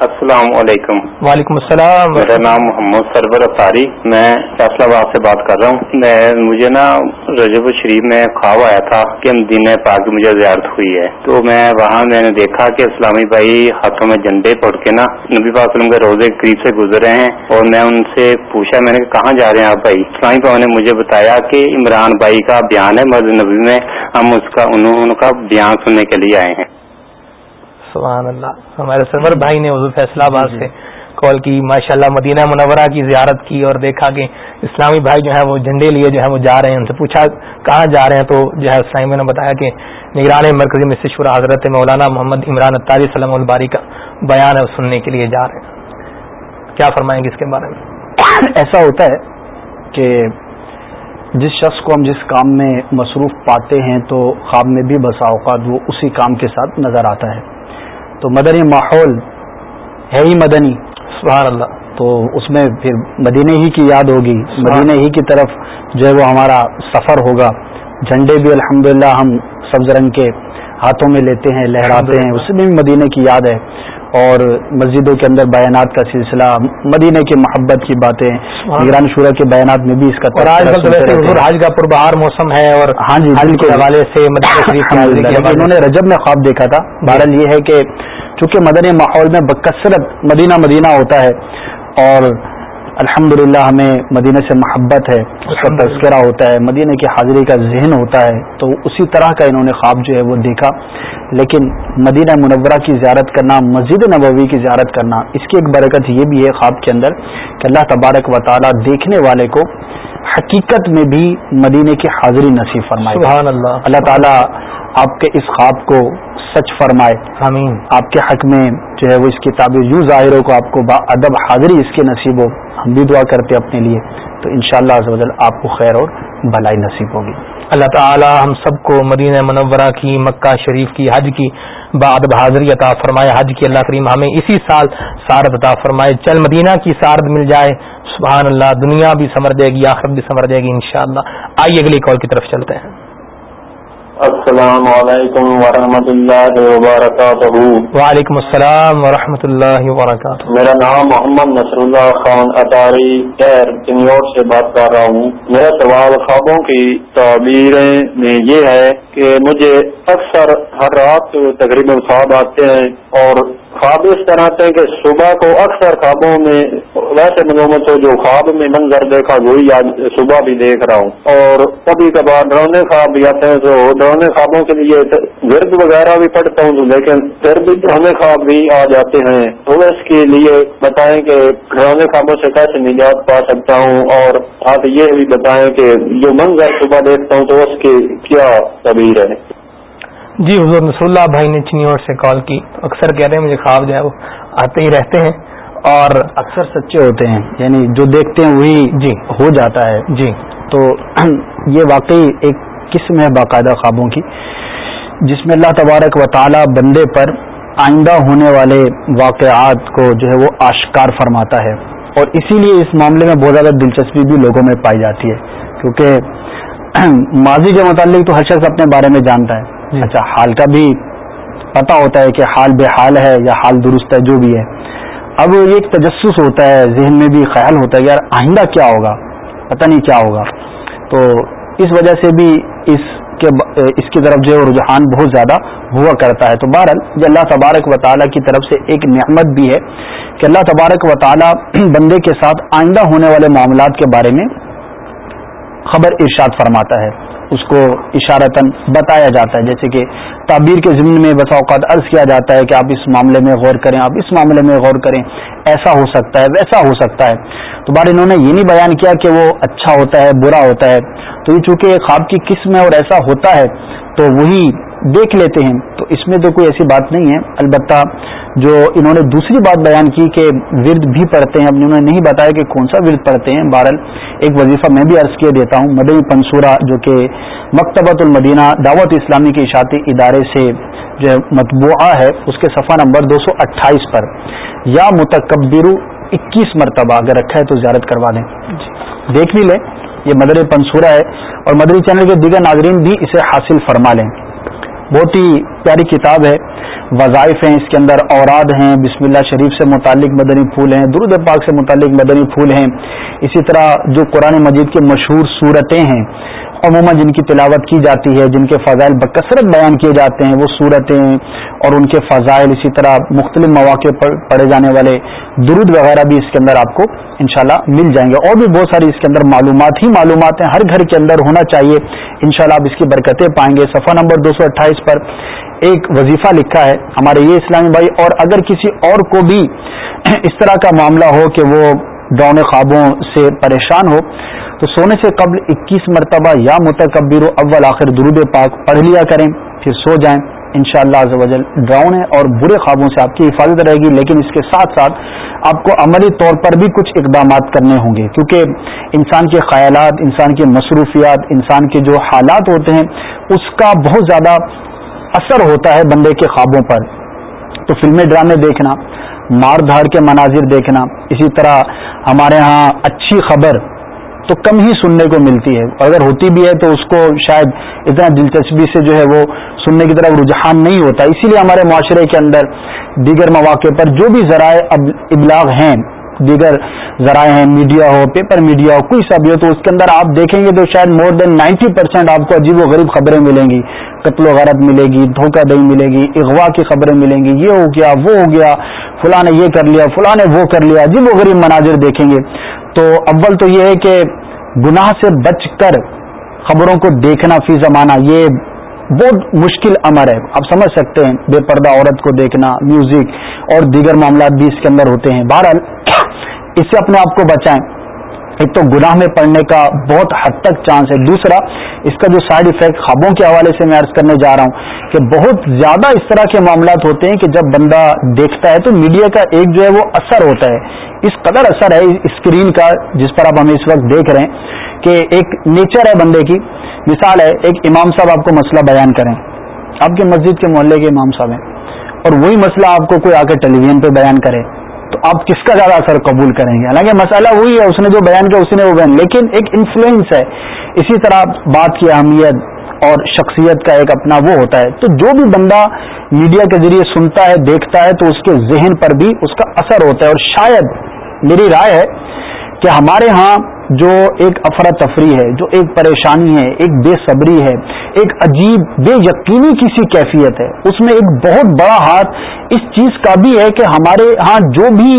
السلام علیکم۔ وعلیکم السلام۔ میرا نام محمد سرور اطاری میں فیصلہ آباد سے بات کر رہا ہوں۔ میں مجھے نا رجب شریف میں خواب آیا تھا کہ مدینہ پاک کی مجھے زیارت ہوئی ہے۔ تو میں وہاں میں نے دیکھا کہ اسلامی بھائی ہاتھوں میں جھنڈے پڑ کے نا نبی پاک وسلم کے روزے قریب سے گزرے ہیں اور میں ان سے پوچھا میں نے کہ کہاں جا رہے ہیں آپ بھائی؟ اسلامی بھائی نے مجھے بتایا کہ عمران بھائی کا بیان ہے مسجد نبی میں ہم اس کا انہوں ان کا بیان سننے کے لیے آئے ہیں۔ سبحان اللہ ہمارے سرور بھائی نے حضور فیصلہ آباد سے کال کی ماشاء اللہ مدینہ منورہ کی زیارت کی اور دیکھا کہ اسلامی بھائی جو ہے وہ جھنڈے لیے جو ہے وہ جا رہے ہیں ان سے پوچھا کہاں جا رہے ہیں؟ تو جو ہے اسلامی نے بتایا کہ نگران مرکزی میں شورا حضرت مولانا محمد عمران اطاری سلم الباری کا بیان ہے سننے کے لیے جا رہے ہیں۔ کیا فرمائیں گے اس کے بارے میں؟ ایسا ہوتا ہے کہ جس شخص کو ہم جس کام میں مصروف پاتے ہیں تو خواب میں بھی بسا اوقات وہ اسی کام کے ساتھ نظر آتا ہے۔ تو مدنی ماحول ہے ہی مدنی۔ سبحان اللہ تو اس میں پھر مدینے ہی کی یاد ہوگی۔ مدینے ہی کی طرف جو ہے وہ ہمارا سفر ہوگا۔ جھنڈے بھی الحمدللہ ہم سبز رنگ کے ہاتھوں میں لیتے ہیں لہراتے ہیں۔ اس میں بھی مدینے کی یاد ہے۔ اور مسجدوں کے اندر بیانات کا سلسلہ مدینے کی محبت کی باتیں نگران شورا کے بیانات میں بھی اس کا آج کل حج کا پربہار موسم ہے اور ہاں جی حوالے سے مدینہ کے حوالے سے انہوں نے رجب میں خواب دیکھا تھا۔ بہرحال یہ ہے کہ چونکہ مدنی ماحول میں بکثرت مدینہ مدینہ ہوتا ہے اور الحمد ہمیں مدینہ سے محبت ہے اس کا تذکرہ ہوتا ہے مدینہ کی حاضری کا ذہن ہوتا ہے تو اسی طرح کا انہوں نے خواب جو ہے وہ دیکھا۔ لیکن مدینہ منورہ کی زیارت کرنا مسجد نبوی کی زیارت کرنا اس کی ایک برکت یہ بھی ہے خواب کے اندر کہ اللہ تبارک و تعالیٰ دیکھنے والے کو حقیقت میں بھی مدینہ کی حاضری نصیب فرمائے۔ سبحان اللہ اللہ تعالیٰ آپ کے اس خواب کو سچ فرمائے۔ آمین۔ آپ کے حق میں جو ہے وہ اس تعبیر یوں ظاہر کو آپ کو با ادب حاضری اس کے نصیب ہو۔ ہم بھی دعا کرتے اپنے لیے۔ تو ان شاء اللہ آپ کو خیر اور بھلائی نصیب ہوگی۔ اللہ تعالی ہم سب کو مدینہ منورہ کی، مکہ شریف کی، حج کی بعد حاضری عطا فرمائے۔ حج کی اللہ کریم ہمیں اسی سال سارد عطا فرمائے۔ چل مدینہ کی سارد مل جائے۔ سبحان اللہ، دنیا بھی سمر جائے گی، آخرت بھی سمر جائے گی انشاءاللہ۔ آئیے اگلی کال کی طرف چلتے ہیں۔ السلام علیکم ورحمۃ اللہ وبرکاتہ۔ وعلیکم السلام ورحمۃ اللہ وبرکاتہ۔ میرا نام محمد نصر اللہ خان اطاری خیر چنیور سے بات کر رہا ہوں۔ میرا سوال خوابوں کی تعبیریں میں یہ ہے کہ مجھے اکثر ہر رات تقریباً خواب آتے ہیں اور خواب اس طرح سے کہ صبح کو اکثر خوابوں میں ویسے ملومت ہو جو خواب میں منظر دیکھا، وہی آج صبح بھی دیکھ رہا ہوں۔ اور کبھی کبھار ڈرونے خواب بھی آتے ہیں، تو ڈرونے خوابوں کے لیے گرد وغیرہ بھی پڑھتا ہوں، لیکن پھر بھی ڈرونے خواب بھی آ جاتے ہیں۔ تو اس کے لیے بتائیں کہ ڈرونے خوابوں سے کیسے نجات پا سکتا ہوں؟ اور آپ یہ بھی بتائیں کہ جو منظر صبح دیکھتا ہوں تو اس کی کیا تبیر ہے؟ جی حضور نصر اللہ بھائی نے چنیور سے کال کی۔ اکثر کہتے ہیں مجھے خواب جو ہے وہ آتے ہی رہتے ہیں اور اکثر سچے ہوتے ہیں یعنی جو دیکھتے ہیں وہی جی۔ ہو جاتا ہے۔ جی۔ تو یہ واقعی ایک قسم ہے باقاعدہ خوابوں کی جس میں اللہ تبارک و تعالی بندے پر آئندہ ہونے والے واقعات کو جو ہے وہ آشکار فرماتا ہے۔ اور اسی لیے اس معاملے میں بہت زیادہ دلچسپی بھی لوگوں میں پائی جاتی ہے کیونکہ ماضی کے متعلق تو ہر شخص اپنے بارے میں جانتا ہے۔ اچھا حال کا بھی پتا ہوتا ہے کہ حال بے حال ہے یا حال درست ہے، جو بھی ہے۔ اب یہ ایک تجسس ہوتا ہے، ذہن میں بھی خیال ہوتا ہے، یار آئندہ کیا ہوگا؟ پتہ نہیں کیا ہوگا۔ تو اس وجہ سے بھی اس کے اس کی طرف جو ہے رجحان بہت زیادہ ہوا کرتا ہے۔ تو بہرحال، یہ اللہ تبارک و تعالیٰ کی طرف سے ایک نعمت بھی ہے کہ اللہ تبارک و تعالیٰ بندے کے ساتھ آئندہ ہونے والے معاملات کے بارے میں خبر ارشاد فرماتا ہے۔ اس کو اشارتاً بتایا جاتا ہے۔ جیسے کہ تعبیر کے ضمن میں بسا اوقات عرض کیا جاتا ہے کہ آپ اس معاملے میں غور کریں، آپ اس معاملے میں غور کریں۔ ایسا ہو سکتا ہے، ویسا ہو سکتا ہے۔ تو بار انہوں نے یہ نہیں بیان کیا کہ وہ اچھا ہوتا ہے، برا ہوتا ہے۔ تو یہ چونکہ خواب کی قسم ہے اور ایسا ہوتا ہے، تو وہی دیکھ لیتے ہیں۔ تو اس میں تو کوئی ایسی بات نہیں ہے۔ البتہ جو انہوں نے دوسری بات بیان کی کہ ورد بھی پڑھتے ہیں، اب انہوں نے نہیں بتایا کہ کون سا ورد پڑھتے ہیں۔ بہرحال ایک وظیفہ میں بھی عرض کیے دیتا ہوں۔ مدنی پنصورہ، جو کہ مکتبۃ المدینہ دعوت اسلامی کے اشاعتی ادارے سے جو مطبوعہ ہے، اس کے صفحہ نمبر دو سو اٹھائیس پر۔ یا متکبر اکیس مرتبہ اگر رکھا ہے تو زیارت کروا دیں۔ دیکھ بھی لیں، یہ مدر پنصورہ ہے۔ اور مدری چینل کے دیگر ناظرین بھی اسے حاصل فرما لیں۔ بہت ہی پیاری کتاب ہے۔ وظائف ہیں اس کے اندر، اوراد ہیں، بسم اللہ شریف سے متعلق مدنی پھول ہیں، درود پاک سے متعلق مدنی پھول ہیں۔ اسی طرح جو قرآن مجید کے مشہور صورتیں ہیں عموماً جن کی تلاوت کی جاتی ہے، جن کے فضائل بکثرت بیان کیے جاتے ہیں، وہ صورتیں اور ان کے فضائل اسی طرح مختلف مواقع پر پڑھے جانے والے درود وغیرہ بھی اس کے اندر آپ کو انشاءاللہ مل جائیں گے۔ اور بھی بہت ساری اس کے اندر معلومات ہی معلومات ہیں۔ ہر گھر کے اندر ہونا چاہیے۔ انشاءاللہ آپ اس کی برکتیں پائیں گے۔ صفحہ نمبر دو سو اٹھائیس پر ایک وظیفہ لکھا ہے، ہمارے یہ اسلامی بھائی، اور اگر کسی اور کو بھی اس طرح کا معاملہ ہو کہ وہ ڈونے خوابوں سے پریشان ہو تو سونے سے قبل اکیس مرتبہ یا متکبر اول آخر درود پاک پڑھ لیا کریں، پھر سو جائیں۔ ان شاء اللہ ڈراؤنے اور برے خوابوں سے آپ کی حفاظت رہے گی، لیکن اس کے ساتھ ساتھ آپ کو عملی طور پر بھی کچھ اقدامات کرنے ہوں گے۔ کیونکہ انسان کے خیالات، انسان کی مصروفیات، انسان کے جو حالات ہوتے ہیں، اس کا بہت زیادہ اثر ہوتا ہے بندے کے خوابوں پر۔ تو فلمیں ڈرامے دیکھنا، مار دھاڑ کے مناظر دیکھنا، اسی طرح ہمارے ہاں اچھی خبر تو کم ہی سننے کو ملتی ہے۔ اور اگر ہوتی بھی ہے تو اس کو شاید اتنا دلچسپی سے جو ہے وہ سننے کی طرف رجحان نہیں ہوتا۔ اسی لیے ہمارے معاشرے کے اندر دیگر مواقع پر جو بھی ذرائع ابلاغ ہیں، دیگر ذرائع ہیں، میڈیا ہو، پیپر میڈیا ہو، کوئی سا بھی ہو، تو اس کے اندر آپ دیکھیں گے تو شاید مور دین نائنٹی پرسینٹ آپ کو عجیب و غریب خبریں ملیں گی۔ قتل و غرب ملے گی، دھوکہ دہی ملے گی، اغوا کی خبریں ملیں گی، یہ ہو گیا، وہ ہو گیا، فلاں نے یہ کر لیا، فلاں نے وہ کر لیا، عجیب و غریب مناظر دیکھیں گے۔ تو اول تو یہ ہے کہ گناہ سے بچ کر خبروں کو دیکھنا فی زمانہ، یہ بہت مشکل امر ہے۔ آپ سمجھ سکتے ہیں، بے پردہ عورت کو دیکھنا، میوزک اور دیگر معاملات بھی اس کے اندر ہوتے ہیں۔ بہرحال، اس سے اپنے آپ کو بچائیں۔ ایک تو گناہ میں پڑنے کا بہت حد تک چانس ہے۔ دوسرا، اس کا جو سائڈ افیکٹ خوابوں کے حوالے سے میں عرض کرنے جا رہا ہوں کہ بہت زیادہ اس طرح کے معاملات ہوتے ہیں کہ جب بندہ دیکھتا ہے تو میڈیا کا ایک جو ہے وہ اثر ہوتا ہے۔ اس قدر اثر ہے اسکرین کا جس پر آپ ہمیں اس وقت دیکھ رہے ہیں کہ ایک نیچر ہے بندے کی۔ مثال ہے، ایک امام صاحب آپ کو مسئلہ بیان کریں۔ آپ کی مسجد کے محلے کے امام صاحب ہیں اور وہی مسئلہ آپ کو کوئی آ کے ٹیلی ویژن پہ بیان کرے۔ تو آپ کس کا زیادہ اثر قبول کریں گے؟ حالانکہ مسئلہ وہی ہے، اس نے جو بیان کیا اس نے وہ بیان۔ لیکن ایک انفلوئنس ہے۔ اسی طرح بات کی اہمیت اور شخصیت کا ایک اپنا وہ ہوتا ہے۔ تو جو بھی بندہ میڈیا کے ذریعے سنتا ہے، دیکھتا ہے، تو اس کے ذہن پر بھی اس کا اثر ہوتا ہے۔ اور شاید میری رائے ہے کہ ہمارے ہاں جو ایک افراتفری ہے، جو ایک پریشانی ہے، ایک بے صبری ہے، ایک عجیب، بے یقینی کسی کیفیت ہے۔ اس میں ایک بہت بڑا ہاتھ اس چیز کا بھی ہے کہ ہمارے ہاں جو بھی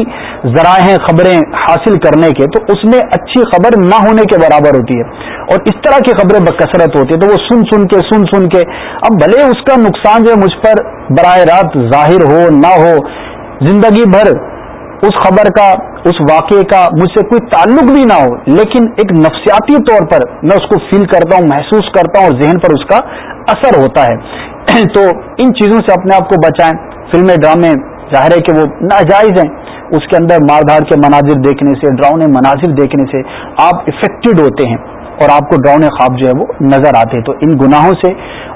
ذرائع ہیں خبریں حاصل کرنے کے، تو اس میں اچھی خبر نہ ہونے کے برابر ہوتی ہے۔ اور اس طرح کی خبریں بکثرت ہوتی ہے تو وہ سن سن کے، سن سن کے۔ اب بھلے اس کا نقصان جو مجھ پر براہ راست ظاہر ہو، نہ ہو، زندگی بھر اس خبر کا، اس واقعے کا مجھ سے کوئی تعلق بھی نہ ہو، لیکن ایک نفسیاتی طور پر میں اس کو فیل کرتا ہوں، محسوس کرتا ہوں اور ذہن پر اس کا اثر ہوتا ہے۔ تو ان چیزوں سے اپنے آپ کو بچائیں۔ فلمیں ڈرامے، ظاہر ہے کہ وہ ناجائز ہیں۔ اس کے اندر مار دھاڑ کے مناظر دیکھنے سے، ڈراؤنے مناظر دیکھنے سے آپ افیکٹڈ ہوتے ہیں اور آپ کو ڈراؤنے خواب جو ہے وہ نظر آتے ہیں۔ تو ان گناہوں سے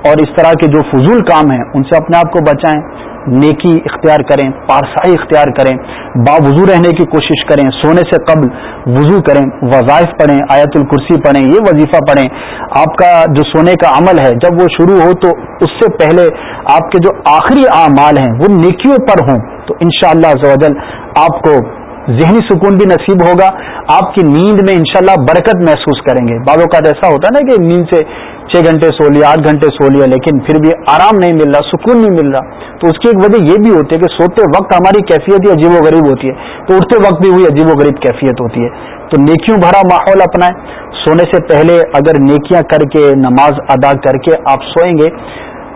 اور اس طرح کے جو فضول کام ہیں، ان سے اپنے آپ کو بچائیں۔ نیکی اختیار کریں، پارسائی اختیار کریں، باوضو رہنے کی کوشش کریں، سونے سے قبل وضو کریں، وظائف پڑھیں، آیت الکرسی پڑھیں، یہ وظیفہ پڑھیں۔ آپ کا جو سونے کا عمل ہے، جب وہ شروع ہو تو اس سے پہلے آپ کے جو آخری اعمال ہیں، وہ نیکیوں پر ہوں۔ تو انشاءاللہ شاء اللہ آپ کو ذہنی سکون بھی نصیب ہوگا، آپ کی نیند میں انشاءاللہ برکت محسوس کریں گے۔ بعض اوقات ایسا ہوتا ہے نا کہ نیند سے چھ گھنٹے سو لیا، آٹھ گھنٹے سو لیا، لیکن پھر بھی آرام نہیں مل رہا، سکون نہیں مل رہا۔ تو اس کی ایک وجہ یہ بھی ہوتی ہے کہ سوتے وقت ہماری کیفیت ہی عجیب و غریب ہوتی ہے۔ تو اٹھتے وقت بھی ہوئی عجیب و غریب کیفیت ہوتی ہے۔ تو نیکیوں بھرا ماحول اپنائیں سونے سے پہلے اگر نیکیاں کر کے، نماز ادا کر کے آپ سوئیں گے،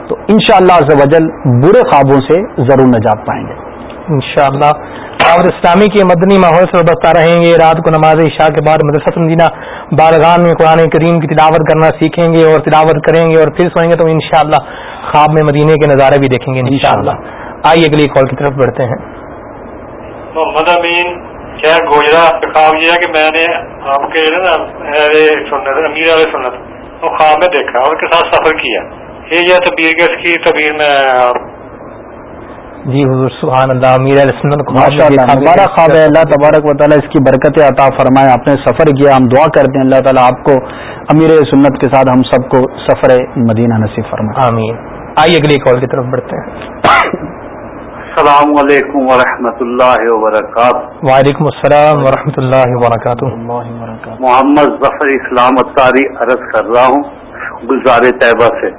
تو انشاءاللہ شاء اللہ برے خوابوں سے ضرور نجات پائیں گے۔ انشاءاللہ۔ دعوت اسلامی کے مدنی ماحول سے وابستہ رہیں گے۔ رات کو نماز عشاء کے بعد مدرسہ سمجھنا بارگان میں قرآن کریم کی تلاوت کرنا سیکھیں گے اور تلاوت کریں گے اور پھر سوئیں گے تو انشاءاللہ خواب میں مدینے کے نظارے بھی دیکھیں گے انشاءاللہ۔ آئیے اگلی کال کی طرف بڑھتے ہیں۔ محمد امین، کیا گوجرا خواب یہ ہے کہ میں نے آپ کے نا سنت، امیر والے سنت وہ خواب میں دیکھا اور کے ساتھ سفر کیا۔ یہ تبیر کے اس کی تبیر میں جی حضور سبحان اللہ امیر ہمارا خواب ہے اللہ تبارک و تعالیٰ اس کی برکت عطا فرمائے۔ آپ نے سفر کیا ہم دعا کرتے ہیں اللہ تعالیٰ آپ کو امیر سنت کے ساتھ ہم سب کو سفر مدینہ نصیب فرمائے۔ آمین۔ آئیے اگلی کال کی طرف بڑھتے ہیں۔ السلام علیکم ورحمۃ اللہ وبرکاتہ۔ وعلیکم السلام ورحمۃ اللہ وبرکاتہ۔ محمد ظفر اسلام اتاری عرض کر رہا ہوں گلزار طیبہ سے۔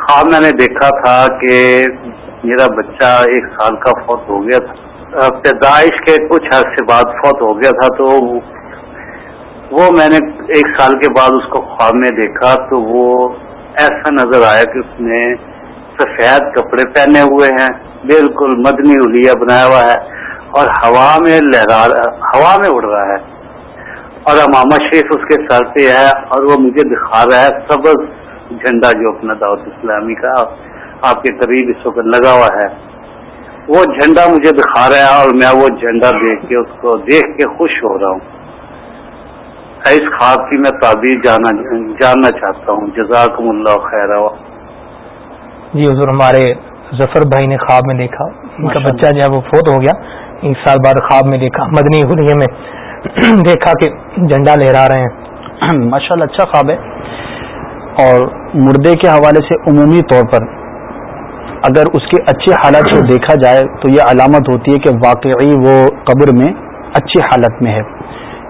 خواب میں نے دیکھا تھا کہ میرا بچہ ایک سال کا فوت ہو گیا تھا۔ پیدائش کے کچھ عرصے بعد فوت ہو گیا تھا تو وہ میں نے ایک سال کے بعد اس کو خواب میں دیکھا تو وہ ایسا نظر آیا کہ اس نے سفید کپڑے پہنے ہوئے ہیں، بالکل مدنی الیا بنایا ہوا ہے اور ہوا میں لہرا، ہوا میں اڑ رہا ہے۔ اور امامہ شریف اس کے سر پہ ہے اور وہ مجھے دکھا رہا ہے، سبز جھنڈا جو اپنا دعوت اسلامی کا آپ کے قریب اس وقت لگا ہوا ہے۔ وہ جھنڈا مجھے دکھا رہا ہے اور میں وہ جھنڈا دیکھ کے اس کو دیکھ کے خوش ہو رہا ہوں۔ اس خواب کی میں تعبیر جاننا چاہتا ہوں۔ جزاکم اللہ خیر۔ جی حضور ہمارے ظفر بھائی نے خواب میں دیکھا۔ ان کا بچہ جو ہے وہ فوت ہو گیا۔ ایک سال بعد خواب میں دیکھا۔ مدنی حلیہ میں دیکھا کہ جھنڈا لہرا رہے ہیں۔ ماشاء اللہ اچھا خواب ہے۔ اور مردے کے حوالے سے عمومی طور پر اگر اس کے اچھے حالات کو دیکھا جائے تو یہ علامت ہوتی ہے کہ واقعی وہ قبر میں اچھی حالت میں ہے۔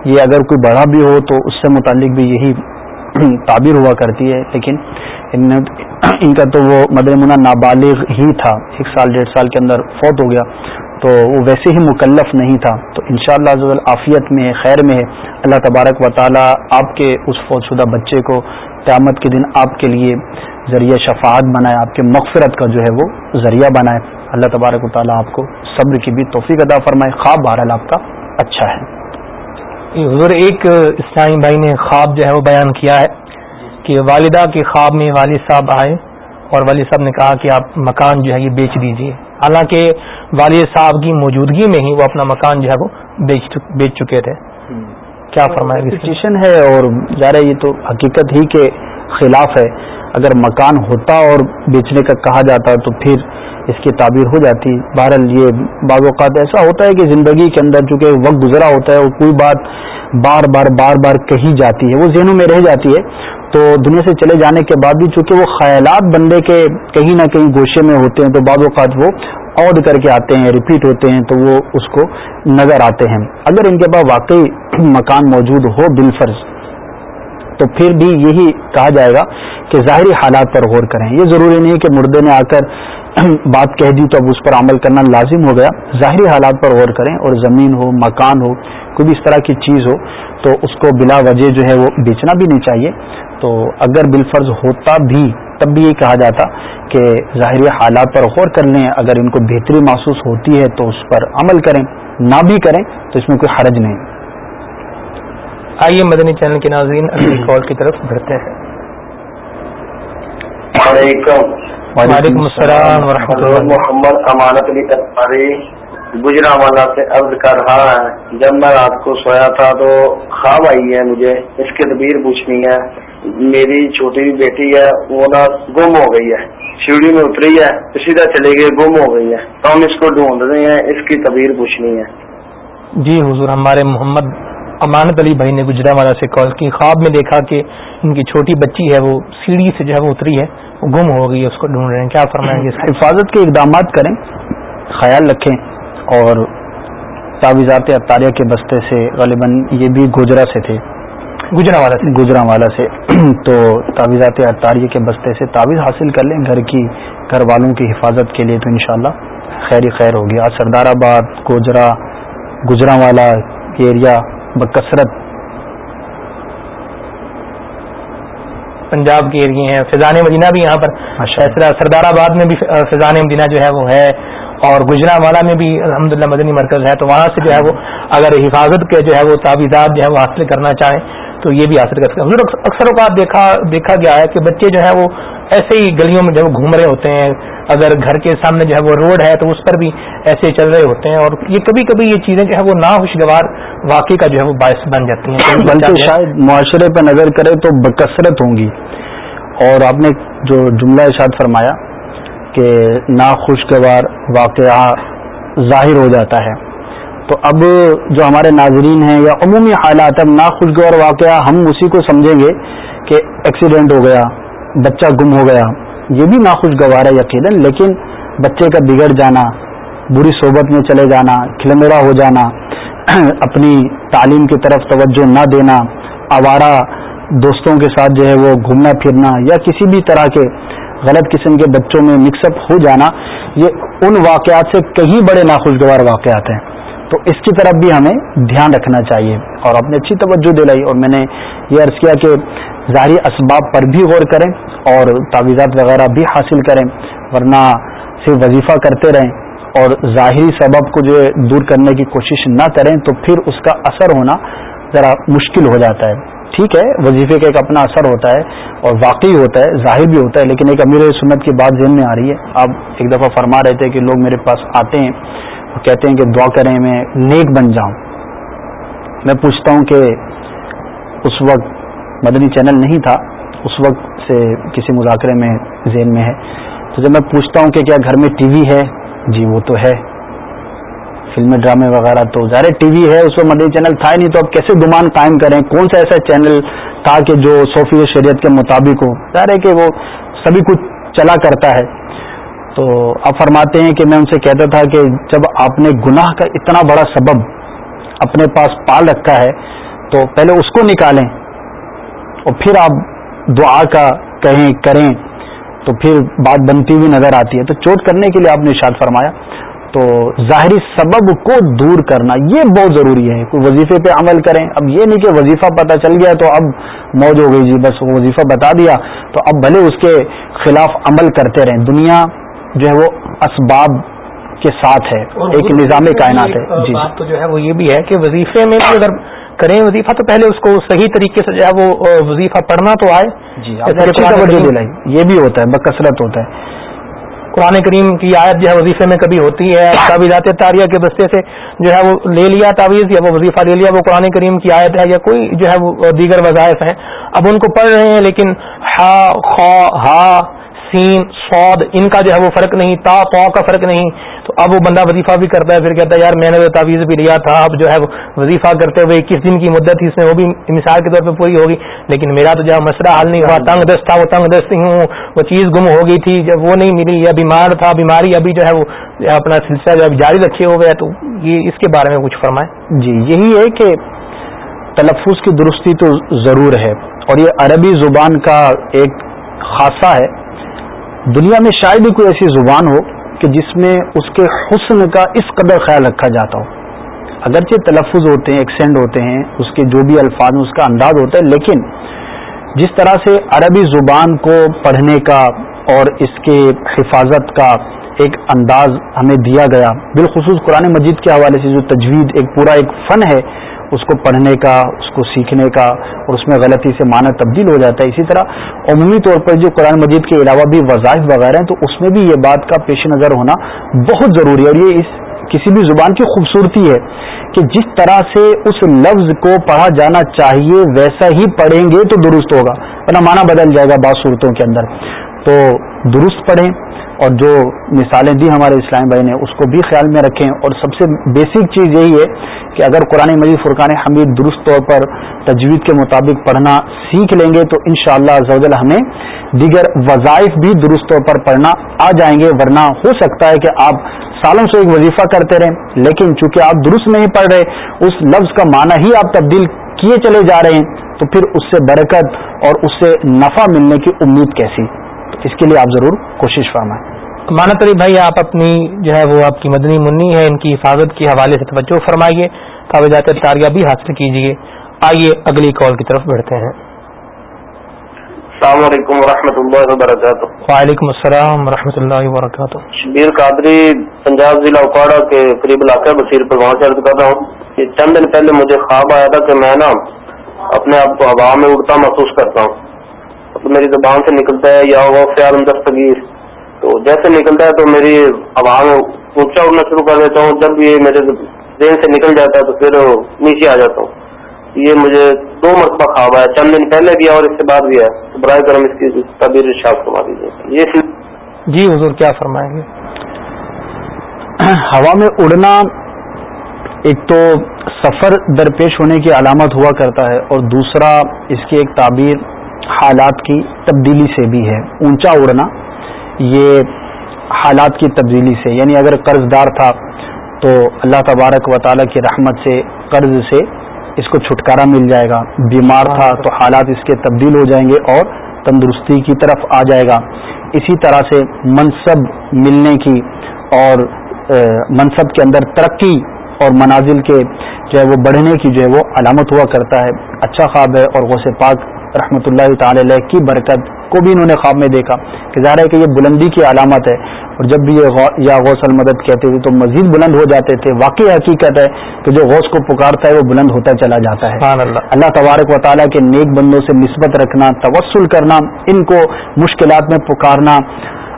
یہ اگر کوئی بڑا بھی ہو تو اس سے متعلق بھی یہی تعبیر ہوا کرتی ہے۔ لیکن ان کا تو وہ مدر منا نابالغ ہی تھا۔ ایک سال، ڈیڑھ سال کے اندر فوت ہو گیا۔ تو وہ ویسے ہی مکلف نہیں تھا۔ تو ان شاء اللہ عافیت میں خیر میں ہے۔ اللہ تبارک و تعالیٰ آپ کے اس فوت شدہ بچے کو قیامت کے دن آپ کے لیے ذریعہ شفاعت بنائے آپ کے مغفرت کا جو ہے وہ ذریعہ بنائے۔ اللہ تبارک و تعالیٰ آپ کو صبر کی بھی توفیق ادا فرمائے۔ خواب بہرحال آپ کا اچھا ہے۔ حضور ایک اسلامی بھائی نے خواب جو ہے وہ بیان کیا ہے کہ والدہ کے خواب میں والد صاحب آئے اور والد صاحب نے کہا کہ آپ مکان جو ہے یہ بیچ دیجیے حالانکہ والد صاحب کی موجودگی میں ہی وہ اپنا مکان جو ہے وہ بیچ چکے تھے۔ کیا فرمائے؟ ہے اور ظاہر یہ تو حقیقت ہی کے خلاف ہے۔ اگر مکان ہوتا اور بیچنے کا کہا جاتا تو پھر اس کی تعبیر ہو جاتی۔ بہرحال یہ بعض اوقات ایسا ہوتا ہے کہ زندگی کے اندر چونکہ وقت گزرا ہوتا ہے کوئی بات بار بار بار بار کہی جاتی ہے، وہ ذہنوں میں رہ جاتی ہے۔ تو دنیا سے چلے جانے کے بعد بھی چونکہ وہ خیالات بندے کے کہیں نہ کہیں گوشے میں ہوتے ہیں تو بعض اوقات وہ عود کر کے آتے ہیں ریپیٹ ہوتے ہیں تو وہ اس کو نظر آتے ہیں۔ اگر ان کے پاس واقعی مکان موجود ہو بالفرض تو پھر بھی یہی کہا جائے گا کہ ظاہری حالات پر غور کریں۔ یہ ضروری نہیں کہ مردے نے آ کر بات کہہ دی تو اب اس پر عمل کرنا لازم ہو گیا۔ ظاہری حالات پر غور کریں، اور زمین ہو، مکان ہو، کوئی بھی اس طرح کی چیز ہو، تو اس کو بلا وجہ جو ہے وہ بیچنا بھی نہیں چاہیے۔ تو اگر بالفرض ہوتا بھی، تب بھی یہ کہا جاتا کہ ظاہری حالات پر غور کر لیں۔ اگر ان کو بہتری محسوس ہوتی ہے تو اس پر عمل کریں۔ نہ بھی کریں تو اس میں کوئی حرج نہیں۔ آئیے مدنی چینل کے ناظرین اگلی کال کی طرف بڑھتے ہیں۔ وعلیکم۔ السلام ورحمۃ اللہ۔ محمد امانت علی کتاری گجرا والا سے عرض کر رہا ہے جب میں رات کو سویا تھا تو خواب آئی ہے مجھے اس کی تبیر پوچھنی ہے۔ میری چھوٹی بیٹی ہے وہ نا گم ہو گئی ہے۔ سیڑھی میں اتری ہے سیدھا چلے گئے گم ہو گئی ہے۔ تو ہم اس کو ڈھونڈ رہے ہیں اس کی تبیر پوچھنی ہے۔ جی حضور ہمارے محمد امانت علی بھائی نے گجرا والا سے کال کی خواب میں دیکھا کہ ان کی چھوٹی بچی ہے وہ سیڑھی سے جو ہے وہ اتری ہے وہ گم ہو گئی اس کو ڈھونڈ رہے ہیں۔ کیا فرمائیں گے حفاظت کے اقدامات کریں خیال رکھیں اور تعویذات اطاریہ کے بستے سے غالباً یہ بھی گجرا سے تھے۔ گجرا والا سے۔ گجرا والا سے۔ تو تعویذات اطاریہ کے بستے سے تعویذ حاصل کر لیں گھر کی گھر والوں کی حفاظت کے لیے تو انشاءاللہ خیر ہی خیر ہوگی۔ آج سردار آباد گوجرا گجرا والا ایریا بکثرت۔ پنجاب کے ایریے ہیں فضان مدینہ بھی یہاں پر۔ سردار آباد میں بھی فضان مدینہ جو ہے وہ ہے اور گجرا والا میں بھی الحمدللہ مدنی مرکز ہے تو وہاں سے جو ہے وہ اگر حفاظت کے جو ہے وہ تعویذات جو ہے وہ حاصل کرنا چاہیں تو یہ بھی حاصل کر سکتے ہیں۔ اکثر اوقات دیکھا دیکھا گیا ہے کہ بچے جو ہے وہ ایسے ہی گلیوں میں جو ہے گھوم رہے ہوتے ہیں اگر گھر کے سامنے جو ہے وہ روڈ ہے تو اس پر بھی ایسے چل رہے ہوتے ہیں اور یہ کبھی کبھی یہ چیزیں جو ہے وہ ناخوشگوار واقعی کا جو ہے وہ باعث بن جاتی ہیں۔ بلکہ شاید معاشرے پہ نظر کرے تو بکثرت ہوں گی۔ اور آپ نے جو جملہ اشاد فرمایا کہ ناخوشگوار واقعہ ظاہر ہو جاتا ہے تو اب جو ہمارے ناظرین ہیں یا عمومی حالات اب ناخوشگوار واقعہ ہم اسی کو سمجھیں گے کہ ایکسیڈنٹ ہو گیا بچہ گم ہو گیا، یہ بھی ناخوشگوار ہے یقیناً، لیکن بچے کا بگڑ جانا، بری صحبت میں چلے جانا کھلمیرا ہو جانا، اپنی تعلیم کی طرف توجہ نہ دینا، آوارہ دوستوں کے ساتھ جو ہے وہ گھومنا پھرنا یا کسی بھی طرح کے غلط قسم کے بچوں میں مکس اپ ہو جانا، یہ ان واقعات سے کہیں بڑے ناخوشگوار واقعات ہیں۔ تو اس کی طرف بھی ہمیں دھیان رکھنا چاہیے۔ اور اپنے اچھی توجہ دلائی اور میں نے یہ عرض کیا کہ ظاہری اسباب پر بھی غور کریں اور تعویذات وغیرہ بھی حاصل کریں، ورنہ صرف وظیفہ کرتے رہیں اور ظاہری سبب کو جو دور کرنے کی کوشش نہ کریں تو پھر اس کا اثر ہونا ذرا مشکل ہو جاتا ہے۔ ٹھیک ہے، وظیفے کا ایک اپنا اثر ہوتا ہے اور واقعی ہوتا ہے، ظاہر بھی ہوتا ہے، لیکن ایک امیر سنت کی بات ذہن میں آ رہی ہے۔ آپ ایک دفعہ فرما رہے تھے کہ لوگ میرے پاس آتے ہیں اور کہتے ہیں کہ دعا کریں میں نیک بن جاؤں۔ میں پوچھتا ہوں کہ اس وقت مدنی چینل نہیں تھا، اس وقت سے کسی مذاکرے میں ذہن میں ہے۔ تو جب میں پوچھتا ہوں کہ کیا گھر میں ٹی وی ہے؟ جی وہ تو ہے۔ فلمیں، ڈرامے وغیرہ تو ظاہر ٹی وی ہے، اس وقت مدنی چینل تھا ہی نہیں، تو اب کیسے گمان قائم کریں؟ کون سا ایسا چینل تھا کہ جو صوفی شریعت کے مطابق ہو؟ ظاہر ہے کہ وہ سبھی کچھ چلا کرتا ہے۔ تو اب فرماتے ہیں کہ میں ان سے کہتا تھا کہ جب آپ نے گناہ کا اتنا بڑا سبب اپنے پاس پال رکھا ہے، تو پہلے اس کو نکالیں۔ اور پھر آپ دعا کا کہیں کریں، تو پھر بات بنتی ہوئی نظر آتی ہے۔ تو چوٹ کرنے کے لیے آپ نے اشاد فرمایا۔ تو ظاہری سبب کو دور کرنا، یہ بہت ضروری ہے۔ کوئی وظیفے پہ عمل کریں۔ اب یہ نہیں کہ وظیفہ پتہ چل گیا تو اب موج ہو گئی جی بس وہ وظیفہ بتا دیا۔ تو اب بھلے اس کے خلاف عمل کرتے رہیں۔ دنیا جو ہے وہ اسباب کے ساتھ ہے ایک نظام کائنات ہے۔ جی بات تو جو ہے وہ یہ بھی ہے کہ وظیفے میں بھی اگر کریں وظیفہ تو پہلے اس کو صحیح طریقے سے جو ہے وہ وظیفہ پڑھنا تو آئے۔ جی توجہ دلائی۔ یہ بھی ہوتا ہے بکثرت ہوتا ہے۔ قرآن کریم کی آیت جو ہے وظیفے میں کبھی ہوتی ہے تعویذات تاریہ کے بستے سے جو ہے وہ لے لیا تعویذ یا وہ وظیفہ لے لیا وہ قرآن کریم کی آیت ہے یا کوئی جو ہے وہ دیگر وظائف ہیں۔ اب ان کو پڑھ رہے ہیں لیکن ہا خا ہا سین سعود ان کا جو ہے وہ فرق نہیں، تا تو کا فرق نہیں۔ تو اب وہ بندہ وظیفہ بھی کرتا ہے، پھر کہتا ہے، یار، میں نے وہ تعویذ بھی لیا تھا، اب جو ہے وہ وظیفہ کرتے ہوئے اکیس دن کی مدت تھی، اس میں وہ بھی مثال کے طور پہ پوری ہوگی۔ لیکن میرا تو جو ہے مسئلہ حل نہیں ہوا، تنگ دست تھا، وہ تنگ دست ہوں، وہ چیز گم ہو گئی تھی، جب وہ نہیں ملی، یا بیمار تھا، بیماری ابھی جو ہے وہ اپنا سلسلہ جو ہے جاری رکھے ہوئے ہے، تو یہ اس کے بارے میں کچھ فرمائیں۔ جی یہی ہے کہ تلفظ کی درستی تو ضرور ہے، اور یہ عربی زبان کا ایک خاصہ ہے۔ دنیا میں شاید ہی کوئی ایسی زبان ہو کہ جس میں اس کے حسن کا اس قدر خیال رکھا جاتا ہو۔ اگرچہ تلفظ ہوتے ہیں ایکسینڈ ہوتے ہیں، اس کے جو بھی الفاظ اس کا انداز ہوتا ہے، لیکن جس طرح سے عربی زبان کو پڑھنے کا اور اس کے حفاظت کا ایک انداز ہمیں دیا گیا، بالخصوص قرآن مجید کے حوالے سے جو تجوید، ایک پورا ایک فن ہے اس کو پڑھنے کا، اس کو سیکھنے کا اور اس میں غلطی سے معنی تبدیل ہو جاتا ہے۔ اسی طرح عمومی طور پر جو قرآن مجید کے علاوہ بھی وظائف وغیرہ ہیں، تو اس میں بھی یہ بات کا پیش نظر ہونا بہت ضروری ہے۔ اور یہ اس کسی بھی زبان کی خوبصورتی ہے کہ جس طرح سے اس لفظ کو پڑھا جانا چاہیے، ویسا ہی پڑھیں گے تو درست ہوگا۔ ورنہ معنی بدل جائے گا بعض صورتوں کے اندر۔ تو درست پڑھیں اور جو مثالیں دی ہمارے اسلام بھائی نے، اس کو بھی خیال میں رکھیں۔ اور سب سے بیسک چیز یہی ہے کہ اگر قرآن مجید فرقان حمید درست طور پر تجوید کے مطابق پڑھنا سیکھ لیں گے تو ان شاء اللہ ہمیں دیگر وظائف بھی درست طور پر پڑھنا آ جائیں گے۔ ورنہ ہو سکتا ہے کہ آپ سالوں سے ایک وظیفہ کرتے رہیں، لیکن چونکہ آپ درست نہیں پڑھ رہے، اس لفظ کا معنی ہی آپ تبدیل کیے چلے جا رہے ہیں، تو پھر اس سے برکت اور اس سے نفع ملنے کی امید کیسی؟ اس کے لیے آپ ضرور کوشش فرمائیں۔ مانت علی بھائی آپ اپنی جو ہے وہ آپ کی مدنی منی ہے ان کی حفاظت کے حوالے سے توجہ فرمائیے کاغذات بھی حاصل کیجیے۔ آئیے اگلی کال کی طرف بڑھتے ہیں۔ السلام علیکم ورحمۃ اللہ وبرکاتہ۔ وعلیکم السلام ورحمۃ اللہ وبرکاتہ۔ شبیر قادری پنجاب ضلع اکواڑا کے قریب علاقہ بصیر پر وہاں سے عرض کر رہا ہوں کہ چند دن پہلے مجھے خواب آیا تھا کہ میں نا اپنے آپ کو ہوا میں اڑتا محسوس کرتا ہوں۔ میری زبان سے نکلتا ہے یا وہ خیال دستگیر تو جیسے نکلتا ہے تو میری ہوا میں اونچا اڑنا شروع کر دیتا ہوں۔ جب یہ میرے دین سے نکل جاتا ہے تو پھر نیچے آ جاتا ہوں۔ یہ مجھے دو مرتبہ خواب ہے چند دن پہلے بھی اور اس کے بعد بھی ہے۔ تو برائے کرم اس کی تبیر شاخ کروا دیجیے یہ جی حضور، کیا فرمائیں گے؟ ہوا میں اڑنا ایک تو سفر درپیش ہونے کی علامت ہوا کرتا ہے اور دوسرا اس کی ایک تعبیر حالات کی تبدیلی سے بھی ہے، اونچا اڑنا، یہ حالات کی تبدیلی سے یعنی اگر قرض دار تھا تو اللہ تبارک و تعالیٰ کی رحمت سے قرض سے اس کو چھٹکارا مل جائے گا۔ بیمار تھا تو حالات اس کے تبدیل ہو جائیں گے اور تندرستی کی طرف آ جائے گا۔ اسی طرح سے منصب ملنے کی اور منصب کے اندر ترقی اور منازل کے جو ہے وہ بڑھنے کی جو ہے وہ علامت ہوا کرتا ہے۔ اچھا خواب ہے اور غوث پاک رحمۃ اللہ تعالی علیہ کی برکت کو بھی انہوں نے خواب میں دیکھا کہ ظاہر ہے کہ یہ بلندی کی علامت ہے اور جب بھی یہ یا غوث المدد کہتے تھے تو مزید بلند ہو جاتے تھے واقعی حقیقت ہے کہ جو غوث کو پکارتا ہے وہ بلند ہوتا چلا جاتا ہے۔ اللہ۔ اللہ تبارک و تعالیٰ کے نیک بندوں سے نسبت رکھنا توسل کرنا ان کو مشکلات میں پکارنا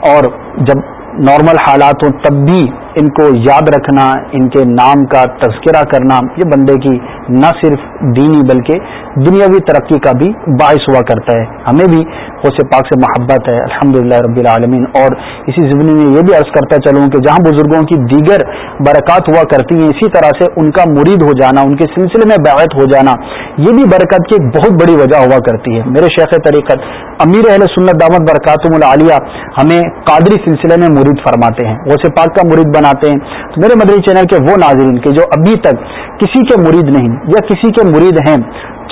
اور جب نارمل حالات ہوں تب بھی ان کو یاد رکھنا، ان کے نام کا تذکرہ کرنا، یہ بندے کی نہ صرف دینی بلکہ دنیاوی ترقی کا بھی باعث ہوا کرتا ہے۔ ہمیں بھی غوث پاک سے محبت ہے۔ الحمد رب العالمین۔ اور اسی زمین میں یہ بھی عرض کرتا چلوں کہ جہاں بزرگوں کی دیگر برکات ہوا کرتی ہیں، اسی طرح سے ان کا مرید ہو جانا، ان کے سلسلے میں بیعت ہو جانا، یہ بھی برکت کی ایک بہت بڑی وجہ ہوا کرتی ہے۔ میرے شیخ طریقت امیر اہل سنت دامت برکاتم العالیہ ہمیں قادری سلسلے میں مرید فرماتے ہیں۔ غوث پاک کا مرید بنا ہیں۔ تو میرے مدری چینل کے وہ ناظرین کے جو ابھی تک کسی کے مرید نہیں یا کسی کے مرید ہیں،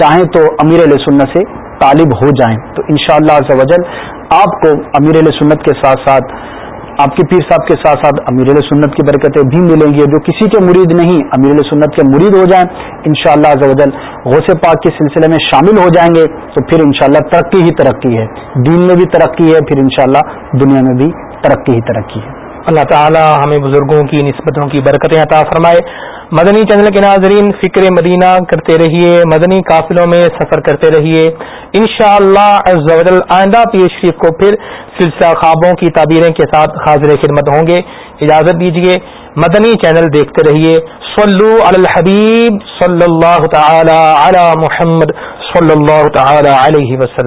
چاہیں تو امیر علیہ سنت سے طالب ہو جائیں۔ تو انشاءاللہ شاء اللہ آپ کو امیر علیہ سنت کے ساتھ ساتھ، آپ کے پیر صاحب کے ساتھ ساتھ امیر علیہ سنت کی برکتیں بھی ملیں گی۔ جو کسی کے مرید نہیں، امیر علیہ سنت کے مرید ہو جائیں ان شاء اللہ غوث پاک کے سلسلے میں شامل ہو جائیں گے۔ تو پھر انشاءاللہ ترقی ہی ترقی ہے۔ دین میں بھی ترقی ہے، پھر انشاءاللہ دنیا میں بھی ترقی ہی ترقی ہے۔ اللہ تعالی ہمیں بزرگوں کی نسبتوں کی برکتیں عطا فرمائے۔ مدنی چینل کے ناظرین، فکر مدینہ کرتے رہیے، مدنی قافلوں میں سفر کرتے رہیے۔ انشاءاللہ شاء اللہ آئندہ پیر شریف کو پھر سلسلہ خوابوں کی تعبیریں کے ساتھ حاضر خدمت ہوں گے۔ اجازت دیجیے مدنی چینل دیکھتے رہیے۔ صلو علی الحبیب صلی اللہ تعالی علی محمد صلی اللہ تعالی علیہ وسلم۔